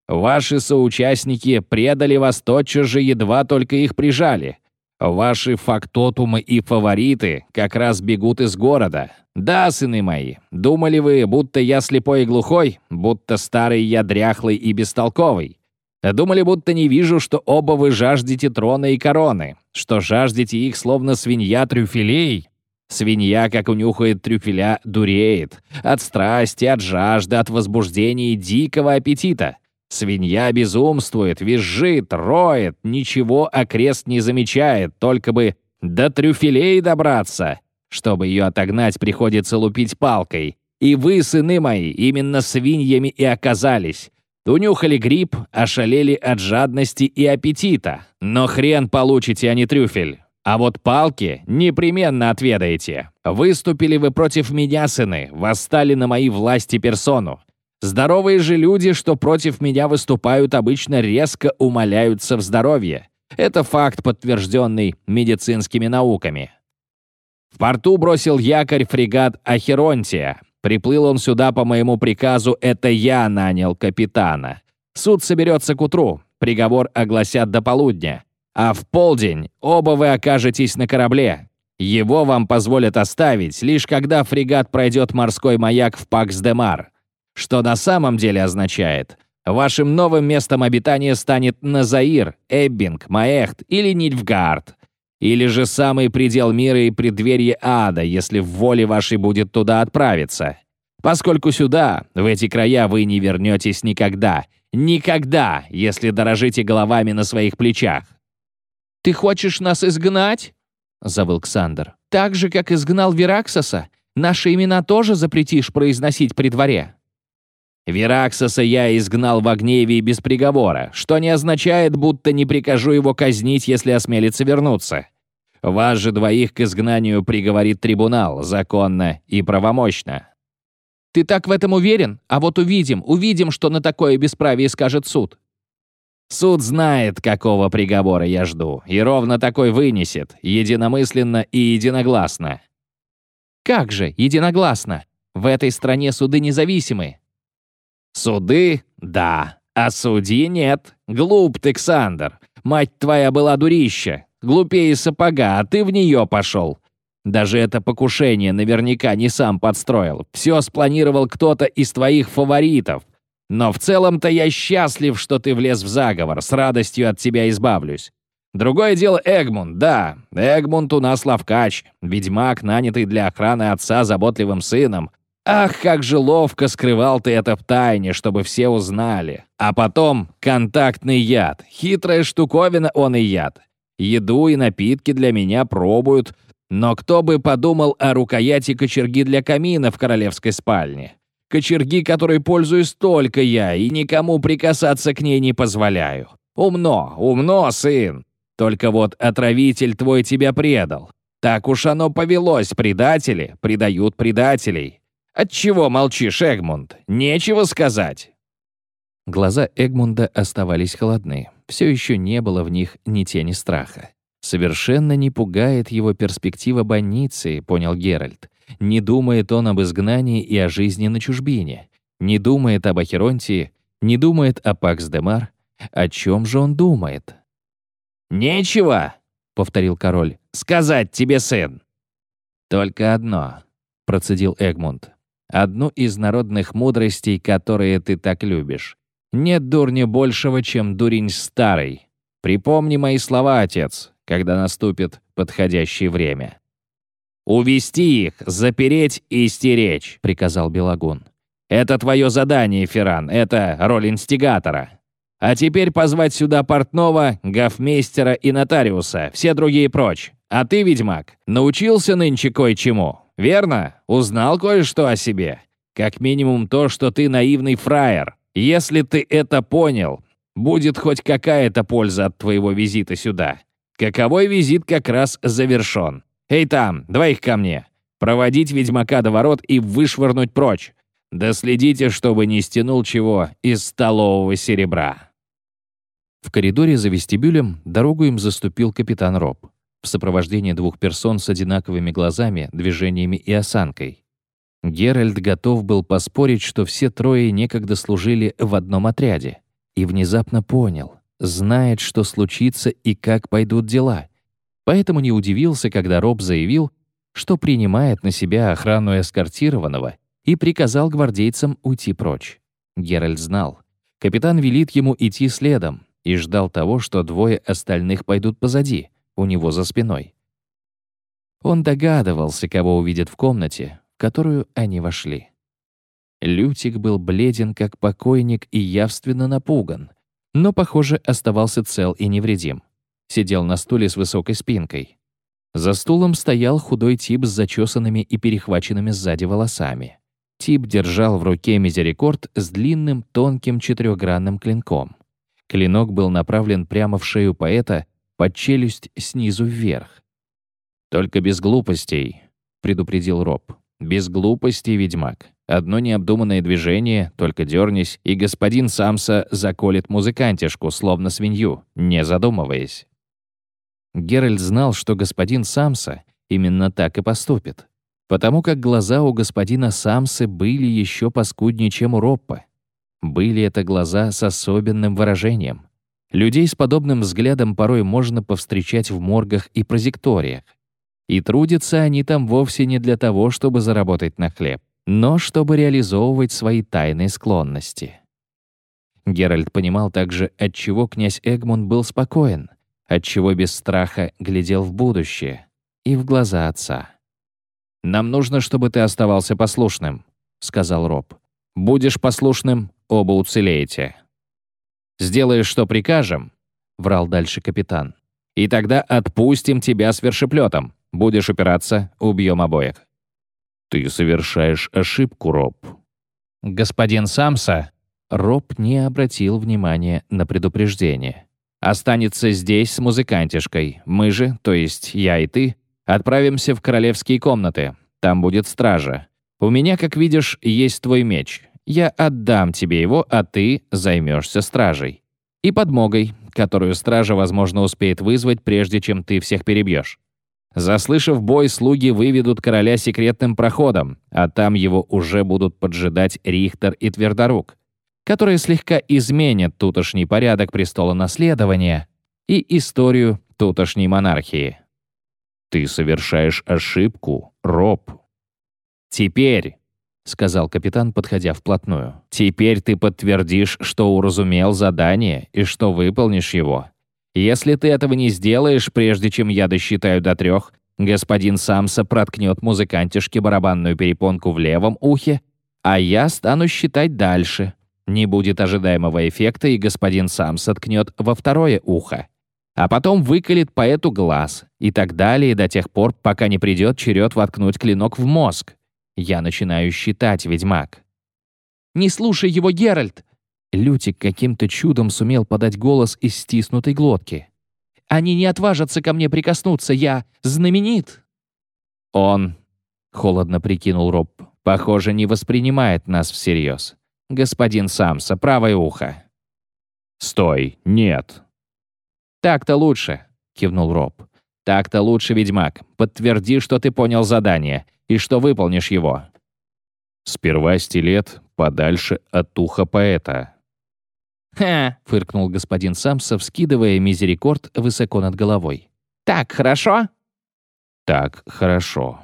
Ваши соучастники предали вас тотчас же, едва только их прижали. Ваши фактотумы и фавориты как раз бегут из города. Да, сыны мои, думали вы, будто я слепой и глухой, будто старый я дряхлый и бестолковый. Думали, будто не вижу, что оба вы жаждете трона и короны, что жаждете их, словно свинья трюфелей. Свинья, как унюхает трюфеля, дуреет. От страсти, от жажды, от возбуждения и дикого аппетита. Свинья безумствует, визжит, роет, ничего окрест не замечает, только бы до трюфелей добраться. Чтобы ее отогнать, приходится лупить палкой. И вы, сыны мои, именно свиньями и оказались. Унюхали гриб, ошалели от жадности и аппетита. Но хрен получите, а не трюфель. А вот палки непременно отведаете. Выступили вы против меня, сыны, восстали на мои власти персону. Здоровые же люди, что против меня выступают, обычно резко умаляются в здоровье. Это факт, подтвержденный медицинскими науками. В порту бросил якорь фрегат «Ахеронтия». Приплыл он сюда по моему приказу, это я нанял капитана. Суд соберется к утру, приговор огласят до полудня. А в полдень оба вы окажетесь на корабле. Его вам позволят оставить, лишь когда фрегат пройдет морской маяк в Пакс-де-Мар что на самом деле означает «Вашим новым местом обитания станет Назаир, Эббинг, Маэхт или Нильфгард, или же самый предел мира и преддверие ада, если в воле вашей будет туда отправиться. Поскольку сюда, в эти края, вы не вернетесь никогда. Никогда, если дорожите головами на своих плечах. «Ты хочешь нас изгнать?» — завыл Ксандр. «Так же, как изгнал Вераксоса, наши имена тоже запретишь произносить при дворе». Вераксоса я изгнал в гневе и без приговора, что не означает, будто не прикажу его казнить, если осмелится вернуться. Вас же двоих к изгнанию приговорит трибунал, законно и правомощно». «Ты так в этом уверен? А вот увидим, увидим, что на такое бесправие скажет суд». Суд знает, какого приговора я жду, и ровно такой вынесет, единомысленно и единогласно. Как же, единогласно? В этой стране суды независимы, Суды — да, а судьи нет. Глуп ты, Ксандр. Мать твоя была дурища. Глупее сапога, а ты в нее пошел. Даже это покушение наверняка не сам подстроил. Все спланировал кто-то из твоих фаворитов. Но в целом-то я счастлив, что ты влез в заговор. С радостью от тебя избавлюсь. Другое дело Эгмунд, да. Эгмунд у нас ловкач. Ведьмак, нанятый для охраны отца заботливым сыном. Ах, как же ловко скрывал ты это в тайне, чтобы все узнали. А потом контактный яд. Хитрая штуковина он и яд. Еду и напитки для меня пробуют. Но кто бы подумал о рукояти кочерги для камина в королевской спальне? Кочерги, которой пользуюсь только я, и никому прикасаться к ней не позволяю. Умно, умно, сын. Только вот отравитель твой тебя предал. Так уж оно повелось, предатели предают предателей. Отчего молчишь, Эгмунд? Нечего сказать. Глаза Эгмунда оставались холодны. Все еще не было в них ни тени страха. Совершенно не пугает его перспектива больницы, понял Геральт. Не думает он об изгнании и о жизни на чужбине. Не думает об Ахеронтии, не думает о Пакс-де-Мар. О чем же он думает? «Нечего», — повторил король, — «сказать тебе, сын». «Только одно», — процедил Эгмунд. «Одну из народных мудростей, которые ты так любишь. Нет дурня большего, чем дурень старый. Припомни мои слова, отец, когда наступит подходящее время». «Увести их, запереть и стеречь», — приказал Белагун. «Это твое задание, Ферран, это роль инстигатора. А теперь позвать сюда портного, гофмейстера и нотариуса, все другие прочь. А ты, ведьмак, научился нынче кое-чему, верно? Узнал кое-что о себе. Как минимум то, что ты наивный фраер. Если ты это понял, будет хоть какая-то польза от твоего визита сюда. Каковой визит как раз завершен. Эй там, двоих ко мне. Проводить ведьмака до ворот и вышвырнуть прочь. Да следите, чтобы не стянул чего из столового серебра. В коридоре за вестибюлем дорогу им заступил капитан Роб в сопровождении двух персон с одинаковыми глазами, движениями и осанкой. Геральт готов был поспорить, что все трое некогда служили в одном отряде, и внезапно понял, знает, что случится и как пойдут дела. Поэтому не удивился, когда Роб заявил, что принимает на себя охрану эскортированного и приказал гвардейцам уйти прочь. Геральт знал. Капитан велит ему идти следом и ждал того, что двое остальных пойдут позади, у него за спиной. Он догадывался, кого увидит в комнате, которую они вошли. Лютик был бледен, как покойник, и явственно напуган, но, похоже, оставался цел и невредим. Сидел на стуле с высокой спинкой. За стулом стоял худой тип с зачесанными и перехваченными сзади волосами. Тип держал в руке мизерикорд с длинным, тонким четырехгранным клинком. Клинок был направлен прямо в шею поэта, под челюсть снизу вверх. «Только без глупостей», — предупредил Роб. «Без глупостей, ведьмак. Одно необдуманное движение, только дернись, и господин Самса заколет музыкантишку, словно свинью, не задумываясь». Геральт знал, что господин Самса именно так и поступит, потому как глаза у господина Самсы были еще паскуднее, чем у Роппа. Были это глаза с особенным выражением. Людей с подобным взглядом порой можно повстречать в моргах и прозекториях. И трудятся они там вовсе не для того, чтобы заработать на хлеб, но чтобы реализовывать свои тайные склонности. Геральт понимал также, отчего князь Эгмунд был спокоен — отчего без страха глядел в будущее и в глаза отца. «Нам нужно, чтобы ты оставался послушным», — сказал Роб. «Будешь послушным, оба уцелеете». «Сделаешь, что прикажем», — врал дальше капитан. «И тогда отпустим тебя с вершеплетом. Будешь упираться, убьем обоих». «Ты совершаешь ошибку, Роб». Господин Самса, Роб не обратил внимания на предупреждение. Останется здесь с музыкантишкой. Мы же, то есть я и ты, отправимся в королевские комнаты. Там будет стража. У меня, как видишь, есть твой меч. Я отдам тебе его, а ты займешься стражей. И подмогой, которую стража, возможно, успеет вызвать, прежде чем ты всех перебьешь. Заслышав бой, слуги выведут короля секретным проходом, а там его уже будут поджидать Рихтер и Твердорук которые слегка изменят тутошний порядок престола наследования и историю тутошней монархии. «Ты совершаешь ошибку, Роб». «Теперь», — сказал капитан, подходя вплотную, «теперь ты подтвердишь, что уразумел задание и что выполнишь его. Если ты этого не сделаешь, прежде чем я досчитаю до трех, господин Самса проткнет музыкантишке барабанную перепонку в левом ухе, а я стану считать дальше, не будет ожидаемого эффекта, и господин сам соткнет во второе ухо. А потом выколет по эту глаз. И так далее до тех пор, пока не придет черед воткнуть клинок в мозг. Я начинаю считать, ведьмак. Не слушай его, Геральт!» Лютик каким-то чудом сумел подать голос из стиснутой глотки. «Они не отважатся ко мне прикоснуться, я знаменит!» «Он», — холодно прикинул Роб, — «похоже, не воспринимает нас всерьез. Господин Самса, правое ухо». «Стой, нет». «Так-то лучше», — кивнул Роб. «Так-то лучше, ведьмак. Подтверди, что ты понял задание и что выполнишь его». «Сперва стилет подальше от уха поэта». «Ха!» — фыркнул господин Самсов, скидывая мизерикорд высоко над головой. «Так хорошо?» «Так хорошо».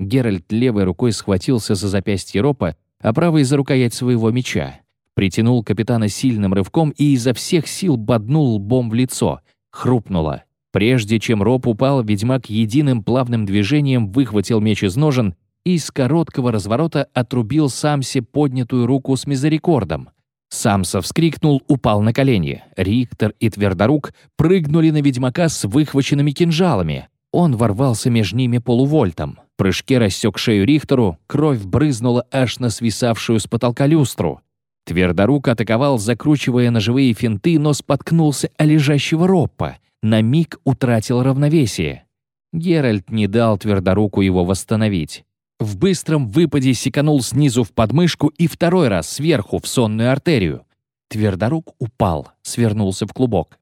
Геральт левой рукой схватился за запястье Ропа, а правой за рукоять своего меча. Притянул капитана сильным рывком и изо всех сил боднул лбом в лицо. Хрупнуло. Прежде чем Роб упал, ведьмак единым плавным движением выхватил меч из ножен и с короткого разворота отрубил Самсе поднятую руку с мизерикордом. Самса вскрикнул, упал на колени. Рихтер и Твердорук прыгнули на ведьмака с выхваченными кинжалами. Он ворвался между ними полувольтом. В прыжке рассек шею Рихтеру, кровь брызнула аж на свисавшую с потолка люстру. Твердорук атаковал, закручивая ножевые финты, но споткнулся о лежащего Роппа. На миг утратил равновесие. Геральт не дал Твердоруку его восстановить. В быстром выпаде секанул снизу в подмышку и второй раз сверху в сонную артерию. Твердорук упал, свернулся в клубок.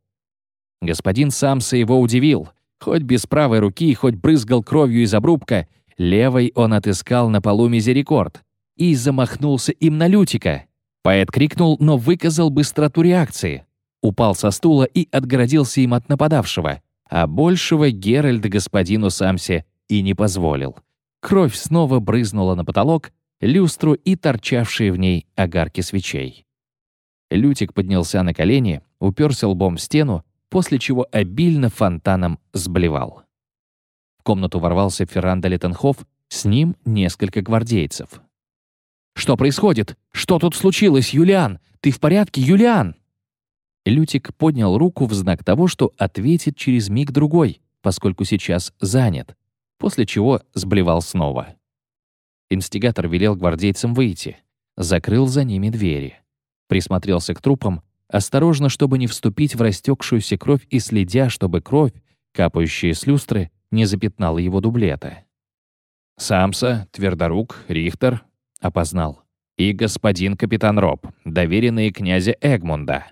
Господин Самса его удивил. Хоть без правой руки, хоть брызгал кровью из обрубка, левой он отыскал на полу мизерикорд и замахнулся им на Лютика. Поэт крикнул, но выказал быстроту реакции. Упал со стула и отгородился им от нападавшего. А большего Геральд господину Самсе и не позволил. Кровь снова брызнула на потолок, люстру и торчавшие в ней огарки свечей. Лютик поднялся на колени, уперся лбом в стену, после чего обильно фонтаном сблевал. В комнату ворвался Феррандо Леттенхоф, с ним несколько гвардейцев. «Что происходит? Что тут случилось, Юлиан? Ты в порядке, Юлиан?» Лютик поднял руку в знак того, что ответит через миг-другой, поскольку сейчас занят, после чего сблевал снова. Инстигатор велел гвардейцам выйти, закрыл за ними двери, присмотрелся к трупам, осторожно, чтобы не вступить в растекшуюся кровь и следя, чтобы кровь, капающая с люстры, не запятнала его дублета. Самса, Твердорук, Рихтер опознал. И господин капитан Роб, доверенные князя Эгмунда.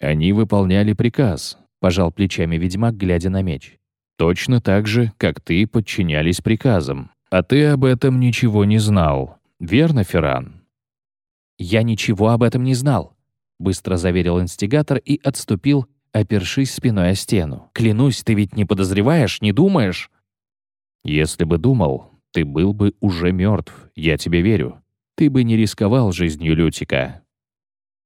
Они выполняли приказ, пожал плечами ведьмак, глядя на меч. Точно так же, как ты подчинялись приказам. А ты об этом ничего не знал. Верно, Ферран? Я ничего об этом не знал, быстро заверил инстигатор и отступил, опершись спиной о стену. Клянусь, ты ведь не подозреваешь, не думаешь? Если бы думал, ты был бы уже мертв, я тебе верю. Ты бы не рисковал жизнью Лютика.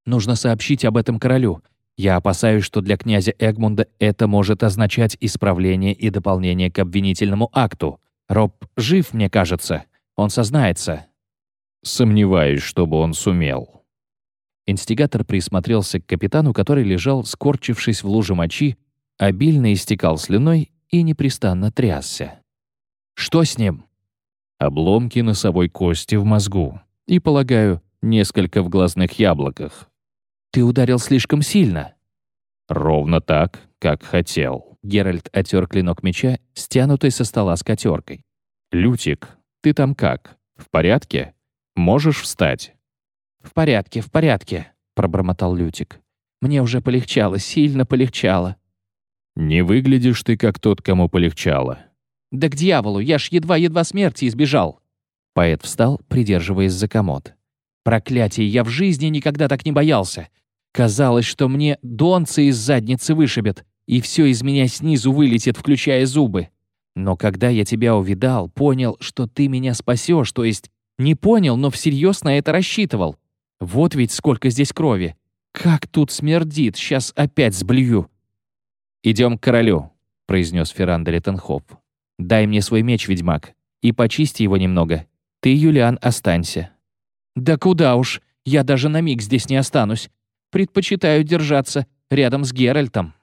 Нужно сообщить об этом королю. Я опасаюсь, что для князя Эгмунда это может означать исправление и дополнение к обвинительному акту. Роб жив, мне кажется. Он сознается. Сомневаюсь, чтобы он сумел. Инстигатор присмотрелся к капитану, который лежал, скорчившись в луже мочи, обильно истекал слюной и непрестанно трясся. «Что с ним?» обломки носовой кости в мозгу и, полагаю, несколько в глазных яблоках. «Ты ударил слишком сильно». «Ровно так, как хотел». Геральт отер клинок меча, стянутый со стола с котеркой. «Лютик, ты там как? В порядке? Можешь встать?» «В порядке, в порядке», — пробормотал Лютик. «Мне уже полегчало, сильно полегчало». «Не выглядишь ты как тот, кому полегчало», «Да к дьяволу, я ж едва-едва смерти избежал!» Поэт встал, придерживаясь за комод. «Проклятие, я в жизни никогда так не боялся! Казалось, что мне донцы из задницы вышибет, и все из меня снизу вылетит, включая зубы. Но когда я тебя увидал, понял, что ты меня спасешь, то есть не понял, но всерьез на это рассчитывал. Вот ведь сколько здесь крови. Как тут смердит, сейчас опять сблюю». «Идем к королю», — произнес Феррандо Леттенхоп. «Дай мне свой меч, ведьмак, и почисти его немного. Ты, Юлиан, останься». «Да куда уж, я даже на миг здесь не останусь. Предпочитаю держаться рядом с Геральтом».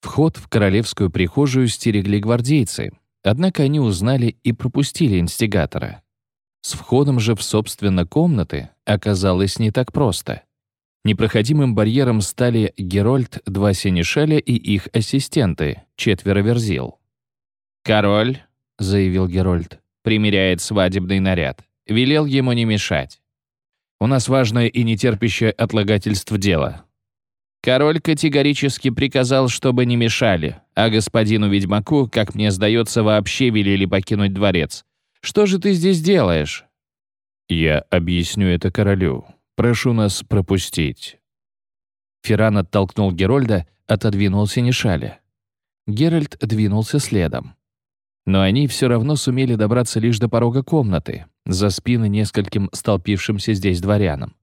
Вход в королевскую прихожую стерегли гвардейцы, однако они узнали и пропустили инстигатора. С входом же в собственно комнаты оказалось не так просто. Непроходимым барьером стали Герольд, два синешаля и их ассистенты, четверо верзил. «Король», — заявил Герольд, — примеряет свадебный наряд. Велел ему не мешать. «У нас важное и нетерпящее отлагательств дело». Король категорически приказал, чтобы не мешали, а господину ведьмаку, как мне сдается, вообще велели покинуть дворец. Что же ты здесь делаешь?» «Я объясню это королю. Прошу нас пропустить». Ферран оттолкнул Герольда, отодвинулся Нишаля. Геральт двинулся следом. Но они все равно сумели добраться лишь до порога комнаты, за спины нескольким столпившимся здесь дворянам.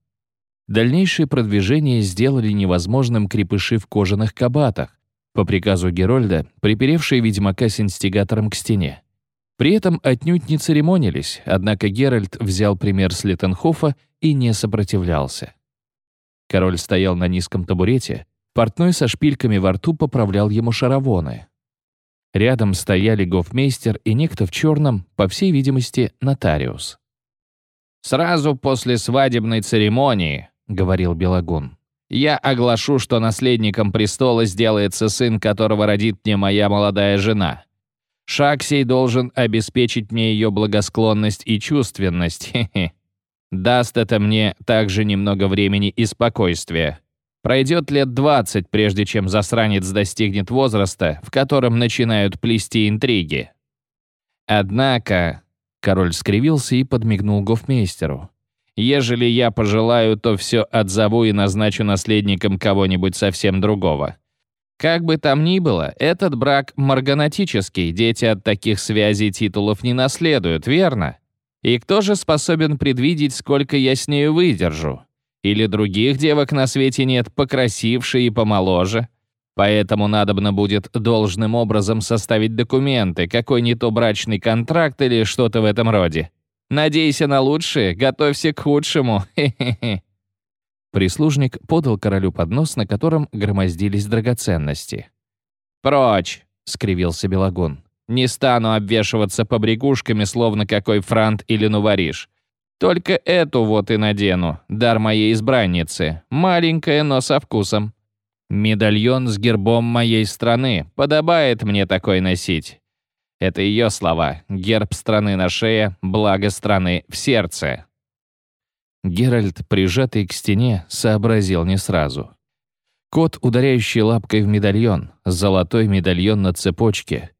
Дальнейшее продвижение сделали невозможным крепыши в кожаных кабатах, по приказу Герольда, приперевшие ведьмака с инстигатором к стене. При этом отнюдь не церемонились, однако Геральт взял пример с Литтенхофа и не сопротивлялся. Король стоял на низком табурете, портной со шпильками во рту поправлял ему шаровоны. Рядом стояли гофмейстер и некто в черном, по всей видимости, нотариус. «Сразу после свадебной церемонии», — говорил Белогун, «я оглашу, что наследником престола сделается сын, которого родит мне моя молодая жена. Шаг должен обеспечить мне ее благосклонность и чувственность. Даст это мне также немного времени и спокойствия. Пройдет лет 20, прежде чем засранец достигнет возраста, в котором начинают плести интриги. Однако, король скривился и подмигнул гофмейстеру. Ежели я пожелаю, то все отзову и назначу наследником кого-нибудь совсем другого. Как бы там ни было, этот брак марганатический, дети от таких связей титулов не наследуют, верно? И кто же способен предвидеть, сколько я с нею выдержу? Или других девок на свете нет, покрасивше и помоложе? Поэтому надобно будет должным образом составить документы, какой не то брачный контракт или что-то в этом роде. Надейся на лучшее, готовься к худшему. Хе-хе-хе. Прислужник подал королю поднос, на котором громоздились драгоценности. «Прочь!» — скривился Белогон. «Не стану обвешиваться побрякушками, словно какой франт или нувариш. Только эту вот и надену, дар моей избранницы, маленькая, но со вкусом. Медальон с гербом моей страны, подобает мне такой носить». Это ее слова. Герб страны на шее, благо страны в сердце. Геральт, прижатый к стене, сообразил не сразу. Кот, ударяющий лапкой в медальон, золотой медальон на цепочке.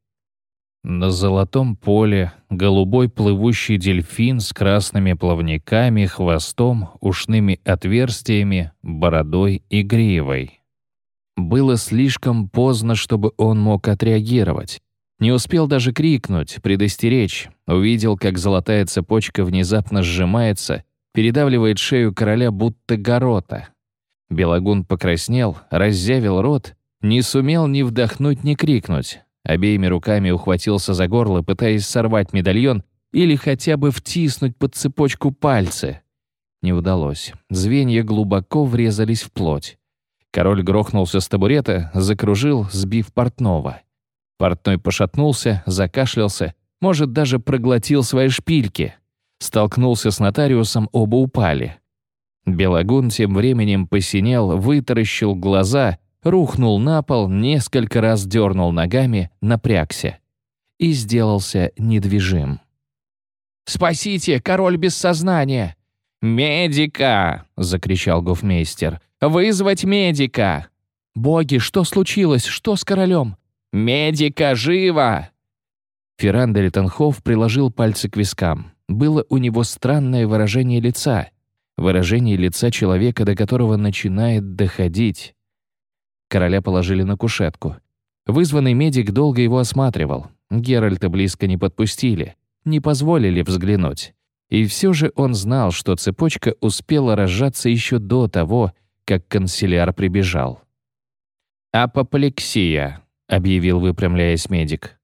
На золотом поле голубой плывущий дельфин с красными плавниками, хвостом, ушными отверстиями, бородой и гривой. Было слишком поздно, чтобы он мог отреагировать. Не успел даже крикнуть, предостеречь. Увидел, как золотая цепочка внезапно сжимается передавливает шею короля будто горота. Белогун покраснел, раззявил рот, не сумел ни вдохнуть, ни крикнуть. Обеими руками ухватился за горло, пытаясь сорвать медальон или хотя бы втиснуть под цепочку пальцы. Не удалось. Звенья глубоко врезались в плоть. Король грохнулся с табурета, закружил, сбив портного. Портной пошатнулся, закашлялся, может, даже проглотил свои шпильки. Столкнулся с нотариусом, оба упали. Белогун тем временем посинел, вытаращил глаза, рухнул на пол, несколько раз дернул ногами, напрягся. И сделался недвижим. «Спасите, король без сознания!» «Медика!» — закричал гофмейстер. «Вызвать медика!» «Боги, что случилось? Что с королем?» «Медика, живо!» Ферран де приложил пальцы к вискам было у него странное выражение лица. Выражение лица человека, до которого начинает доходить. Короля положили на кушетку. Вызванный медик долго его осматривал. Геральта близко не подпустили, не позволили взглянуть. И все же он знал, что цепочка успела разжаться еще до того, как канцеляр прибежал. «Апоплексия», — объявил, выпрямляясь медик.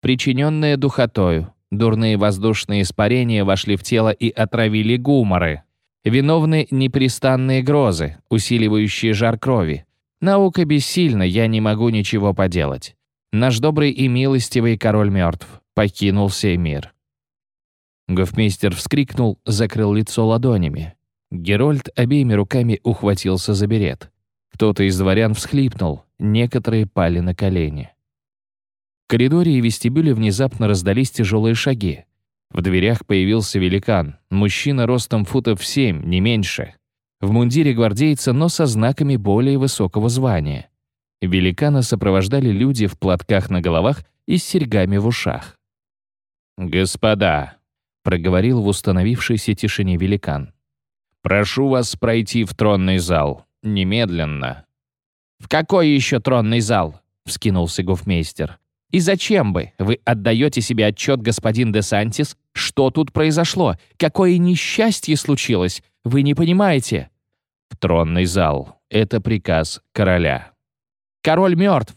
«Причиненная духотою. Дурные воздушные испарения вошли в тело и отравили гуморы. Виновны непрестанные грозы, усиливающие жар крови. Наука бессильна, я не могу ничего поделать. Наш добрый и милостивый король мертв, покинул сей мир. Гофмейстер вскрикнул, закрыл лицо ладонями. Герольд обеими руками ухватился за берет. Кто-то из дворян всхлипнул, некоторые пали на колени. В коридоре и вестибюле внезапно раздались тяжелые шаги. В дверях появился великан, мужчина ростом футов семь, не меньше. В мундире гвардейца, но со знаками более высокого звания. Великана сопровождали люди в платках на головах и с серьгами в ушах. «Господа», — проговорил в установившейся тишине великан, «прошу вас пройти в тронный зал. Немедленно». «В какой еще тронный зал?» — вскинулся гофмейстер. «И зачем бы? Вы отдаете себе отчет, господин де Сантис, что тут произошло? Какое несчастье случилось? Вы не понимаете?» «В тронный зал. Это приказ короля». «Король мертв!»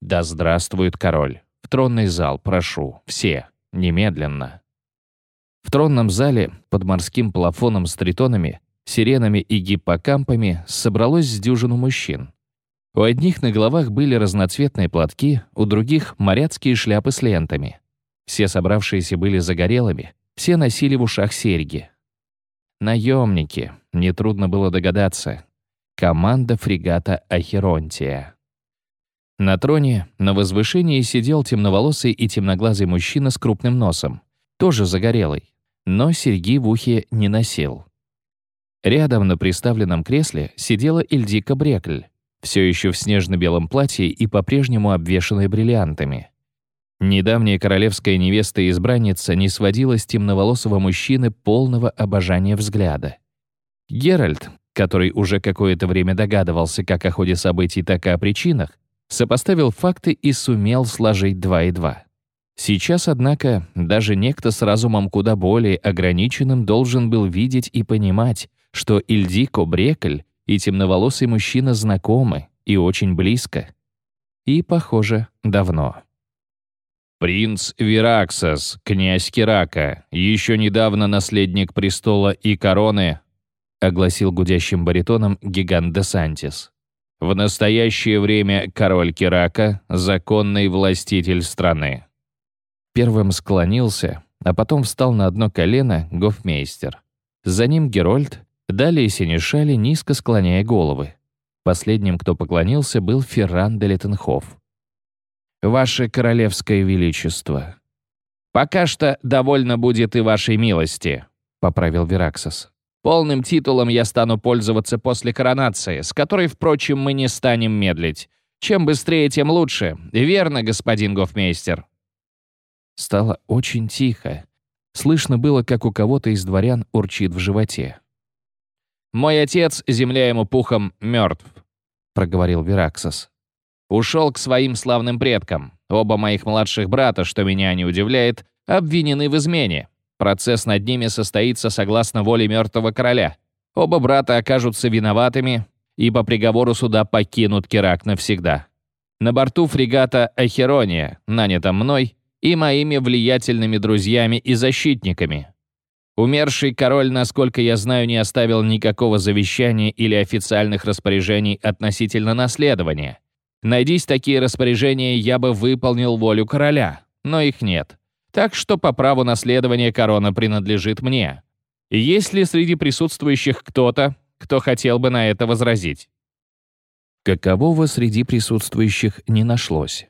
«Да здравствует король! В тронный зал, прошу, все, немедленно!» В тронном зале, под морским плафоном с тритонами, сиренами и гиппокампами собралось с дюжину мужчин. У одних на головах были разноцветные платки, у других — моряцкие шляпы с лентами. Все собравшиеся были загорелыми, все носили в ушах серьги. Наемники, нетрудно было догадаться. Команда фрегата «Ахеронтия». На троне на возвышении сидел темноволосый и темноглазый мужчина с крупным носом, тоже загорелый, но серьги в ухе не носил. Рядом на приставленном кресле сидела Ильдика Брекль, все еще в снежно-белом платье и по-прежнему обвешанной бриллиантами. Недавняя королевская невеста-избранница не сводила с темноволосого мужчины полного обожания взгляда. Геральт, который уже какое-то время догадывался как о ходе событий, так и о причинах, сопоставил факты и сумел сложить два и два. Сейчас, однако, даже некто с разумом куда более ограниченным должен был видеть и понимать, что Ильдико Брекль и темноволосый мужчина знакомы и очень близко. И, похоже, давно. «Принц Вераксас, князь Кирака, еще недавно наследник престола и короны», огласил гудящим баритоном гигант де Сантис. «В настоящее время король Кирака — законный властитель страны». Первым склонился, а потом встал на одно колено гофмейстер. За ним Герольд, Далее синешали, низко склоняя головы. Последним, кто поклонился, был Ферран де Леттенхоф. «Ваше королевское величество». «Пока что довольно будет и вашей милости», — поправил Вераксос. «Полным титулом я стану пользоваться после коронации, с которой, впрочем, мы не станем медлить. Чем быстрее, тем лучше. Верно, господин гофмейстер?» Стало очень тихо. Слышно было, как у кого-то из дворян урчит в животе. «Мой отец, земля ему пухом, мертв», — проговорил Вераксос. «Ушел к своим славным предкам. Оба моих младших брата, что меня не удивляет, обвинены в измене. Процесс над ними состоится согласно воле мертвого короля. Оба брата окажутся виноватыми и по приговору суда покинут Керак навсегда. На борту фрегата «Ахерония», нанятом мной, и моими влиятельными друзьями и защитниками. Умерший король, насколько я знаю, не оставил никакого завещания или официальных распоряжений относительно наследования. Найдись такие распоряжения, я бы выполнил волю короля, но их нет. Так что по праву наследования корона принадлежит мне. Есть ли среди присутствующих кто-то, кто хотел бы на это возразить? Какового среди присутствующих не нашлось.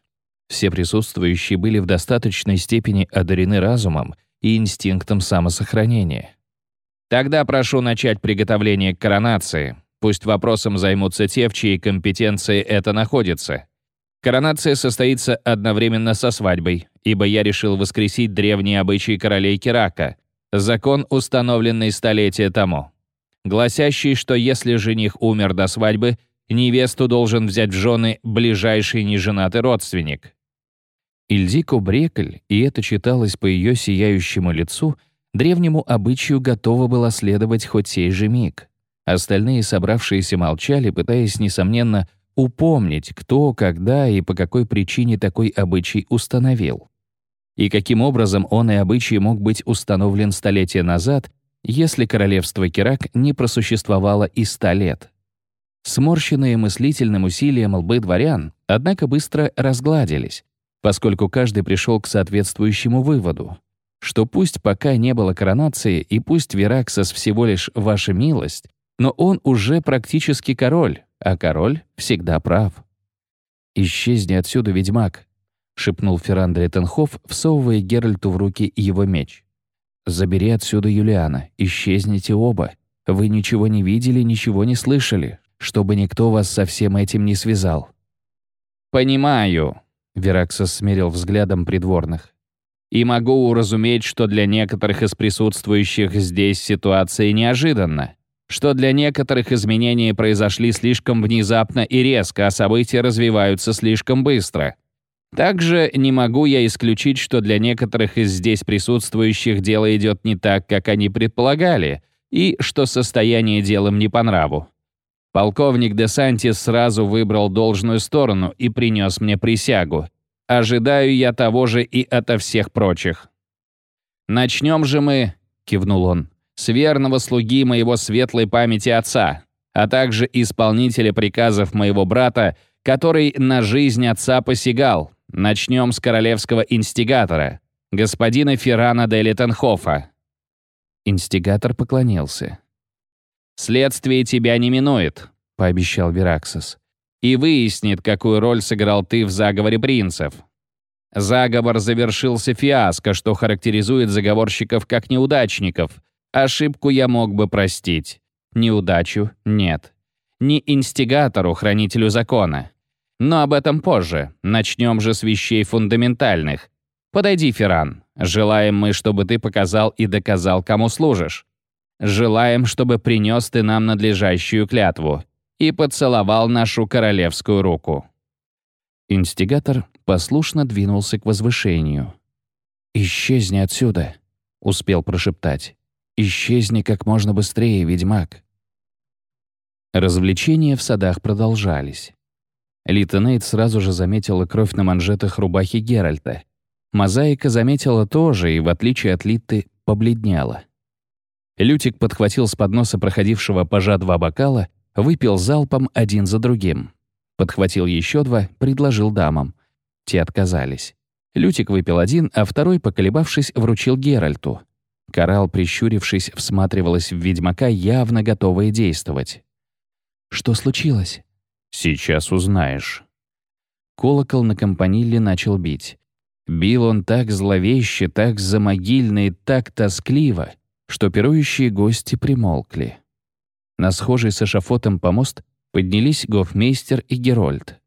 Все присутствующие были в достаточной степени одарены разумом и инстинктом самосохранения. Тогда прошу начать приготовление к коронации. Пусть вопросом займутся те, в чьей компетенции это находится. Коронация состоится одновременно со свадьбой, ибо я решил воскресить древние обычаи королей Кирака, закон, установленный столетия тому, гласящий, что если жених умер до свадьбы, невесту должен взять в жены ближайший неженатый родственник. Ильдико Брекль, и это читалось по ее сияющему лицу, древнему обычаю готова была следовать хоть сей же миг. Остальные собравшиеся молчали, пытаясь, несомненно, упомнить, кто, когда и по какой причине такой обычай установил. И каким образом он и обычай мог быть установлен столетия назад, если королевство Кирак не просуществовало и ста лет. Сморщенные мыслительным усилием лбы дворян, однако быстро разгладились, поскольку каждый пришел к соответствующему выводу, что пусть пока не было коронации и пусть Вераксос всего лишь ваша милость, но он уже практически король, а король всегда прав. «Исчезни отсюда, ведьмак», — шепнул Ферран Дреттенхоф, всовывая Геральту в руки его меч. «Забери отсюда Юлиана, исчезните оба. Вы ничего не видели, ничего не слышали, чтобы никто вас со всем этим не связал». «Понимаю», — Вераксос смерил взглядом придворных. «И могу уразуметь, что для некоторых из присутствующих здесь ситуация неожиданна что для некоторых изменения произошли слишком внезапно и резко, а события развиваются слишком быстро. Также не могу я исключить, что для некоторых из здесь присутствующих дело идет не так, как они предполагали, и что состояние делом не по нраву. Полковник де Сантис сразу выбрал должную сторону и принес мне присягу. Ожидаю я того же и ото всех прочих. «Начнем же мы», — кивнул он, с верного слуги моего светлой памяти отца, а также исполнителя приказов моего брата, который на жизнь отца посягал. Начнем с королевского инстигатора, господина Феррана де Леттенхофа». Инстигатор поклонился. «Следствие тебя не минует», — пообещал Вераксос, «и выяснит, какую роль сыграл ты в заговоре принцев. Заговор завершился фиаско, что характеризует заговорщиков как неудачников, Ошибку я мог бы простить. Неудачу — нет. Не инстигатору, хранителю закона. Но об этом позже. Начнем же с вещей фундаментальных. Подойди, Ферран. Желаем мы, чтобы ты показал и доказал, кому служишь. Желаем, чтобы принес ты нам надлежащую клятву и поцеловал нашу королевскую руку». Инстигатор послушно двинулся к возвышению. «Исчезни отсюда», — успел прошептать. Исчезни как можно быстрее, ведьмак. Развлечения в садах продолжались. Лита Нейт сразу же заметила кровь на манжетах рубахи Геральта. Мозаика заметила тоже и, в отличие от Литты, побледнела. Лютик подхватил с подноса проходившего пажа два бокала, выпил залпом один за другим. Подхватил еще два, предложил дамам. Те отказались. Лютик выпил один, а второй, поколебавшись, вручил Геральту. Коралл, прищурившись, всматривалась в ведьмака, явно готовая действовать. «Что случилось?» «Сейчас узнаешь». Колокол на компаниле начал бить. Бил он так зловеще, так замогильно и так тоскливо, что пирующие гости примолкли. На схожий с эшафотом помост поднялись гофмейстер и Герольд.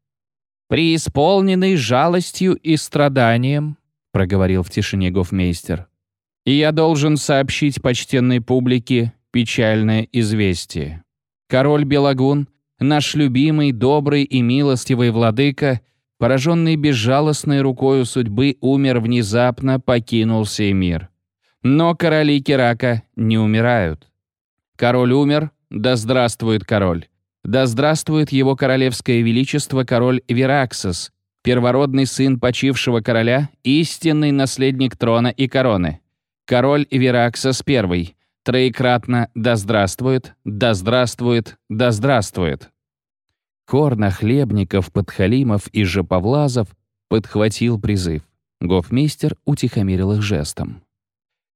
«Преисполненный жалостью и страданием», — проговорил в тишине гофмейстер, и я должен сообщить почтенной публике печальное известие. Король Белагун, наш любимый, добрый и милостивый владыка, пораженный безжалостной рукою судьбы, умер внезапно, покинул сей мир. Но короли Керака не умирают. Король умер, да здравствует король. Да здравствует его королевское величество король Вераксос, первородный сын почившего короля, истинный наследник трона и короны. Король Вераксос I. Троекратно «Да здравствует! Да здравствует! Да здравствует!» Хор нахлебников, подхалимов и жаповлазов подхватил призыв. Гофмейстер утихомирил их жестом.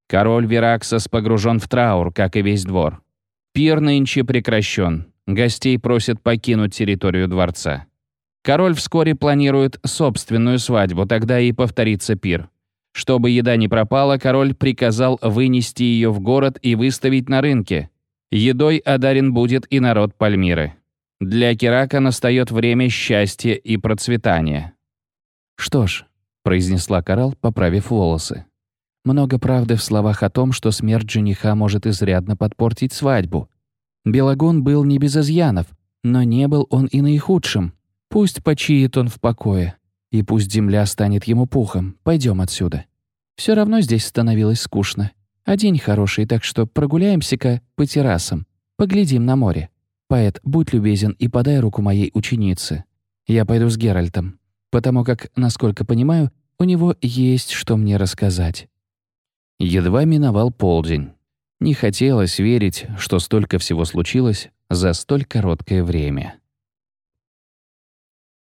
Король Вераксос погружен в траур, как и весь двор. Пир нынче прекращен. Гостей просят покинуть территорию дворца. Король вскоре планирует собственную свадьбу, тогда и повторится пир. Чтобы еда не пропала, король приказал вынести ее в город и выставить на рынке. Едой одарен будет и народ Пальмиры. Для Кирака настает время счастья и процветания. «Что ж», — произнесла Коралл, поправив волосы. «Много правды в словах о том, что смерть жениха может изрядно подпортить свадьбу. Белогон был не без изъянов, но не был он и наихудшим. Пусть почиет он в покое. И пусть земля станет ему пухом. Пойдем отсюда. Все равно здесь становилось скучно. А день хороший, так что прогуляемся-ка по террасам. Поглядим на море. Поэт, будь любезен и подай руку моей ученице. Я пойду с Геральтом, потому как, насколько понимаю, у него есть что мне рассказать». Едва миновал полдень. Не хотелось верить, что столько всего случилось за столь короткое время.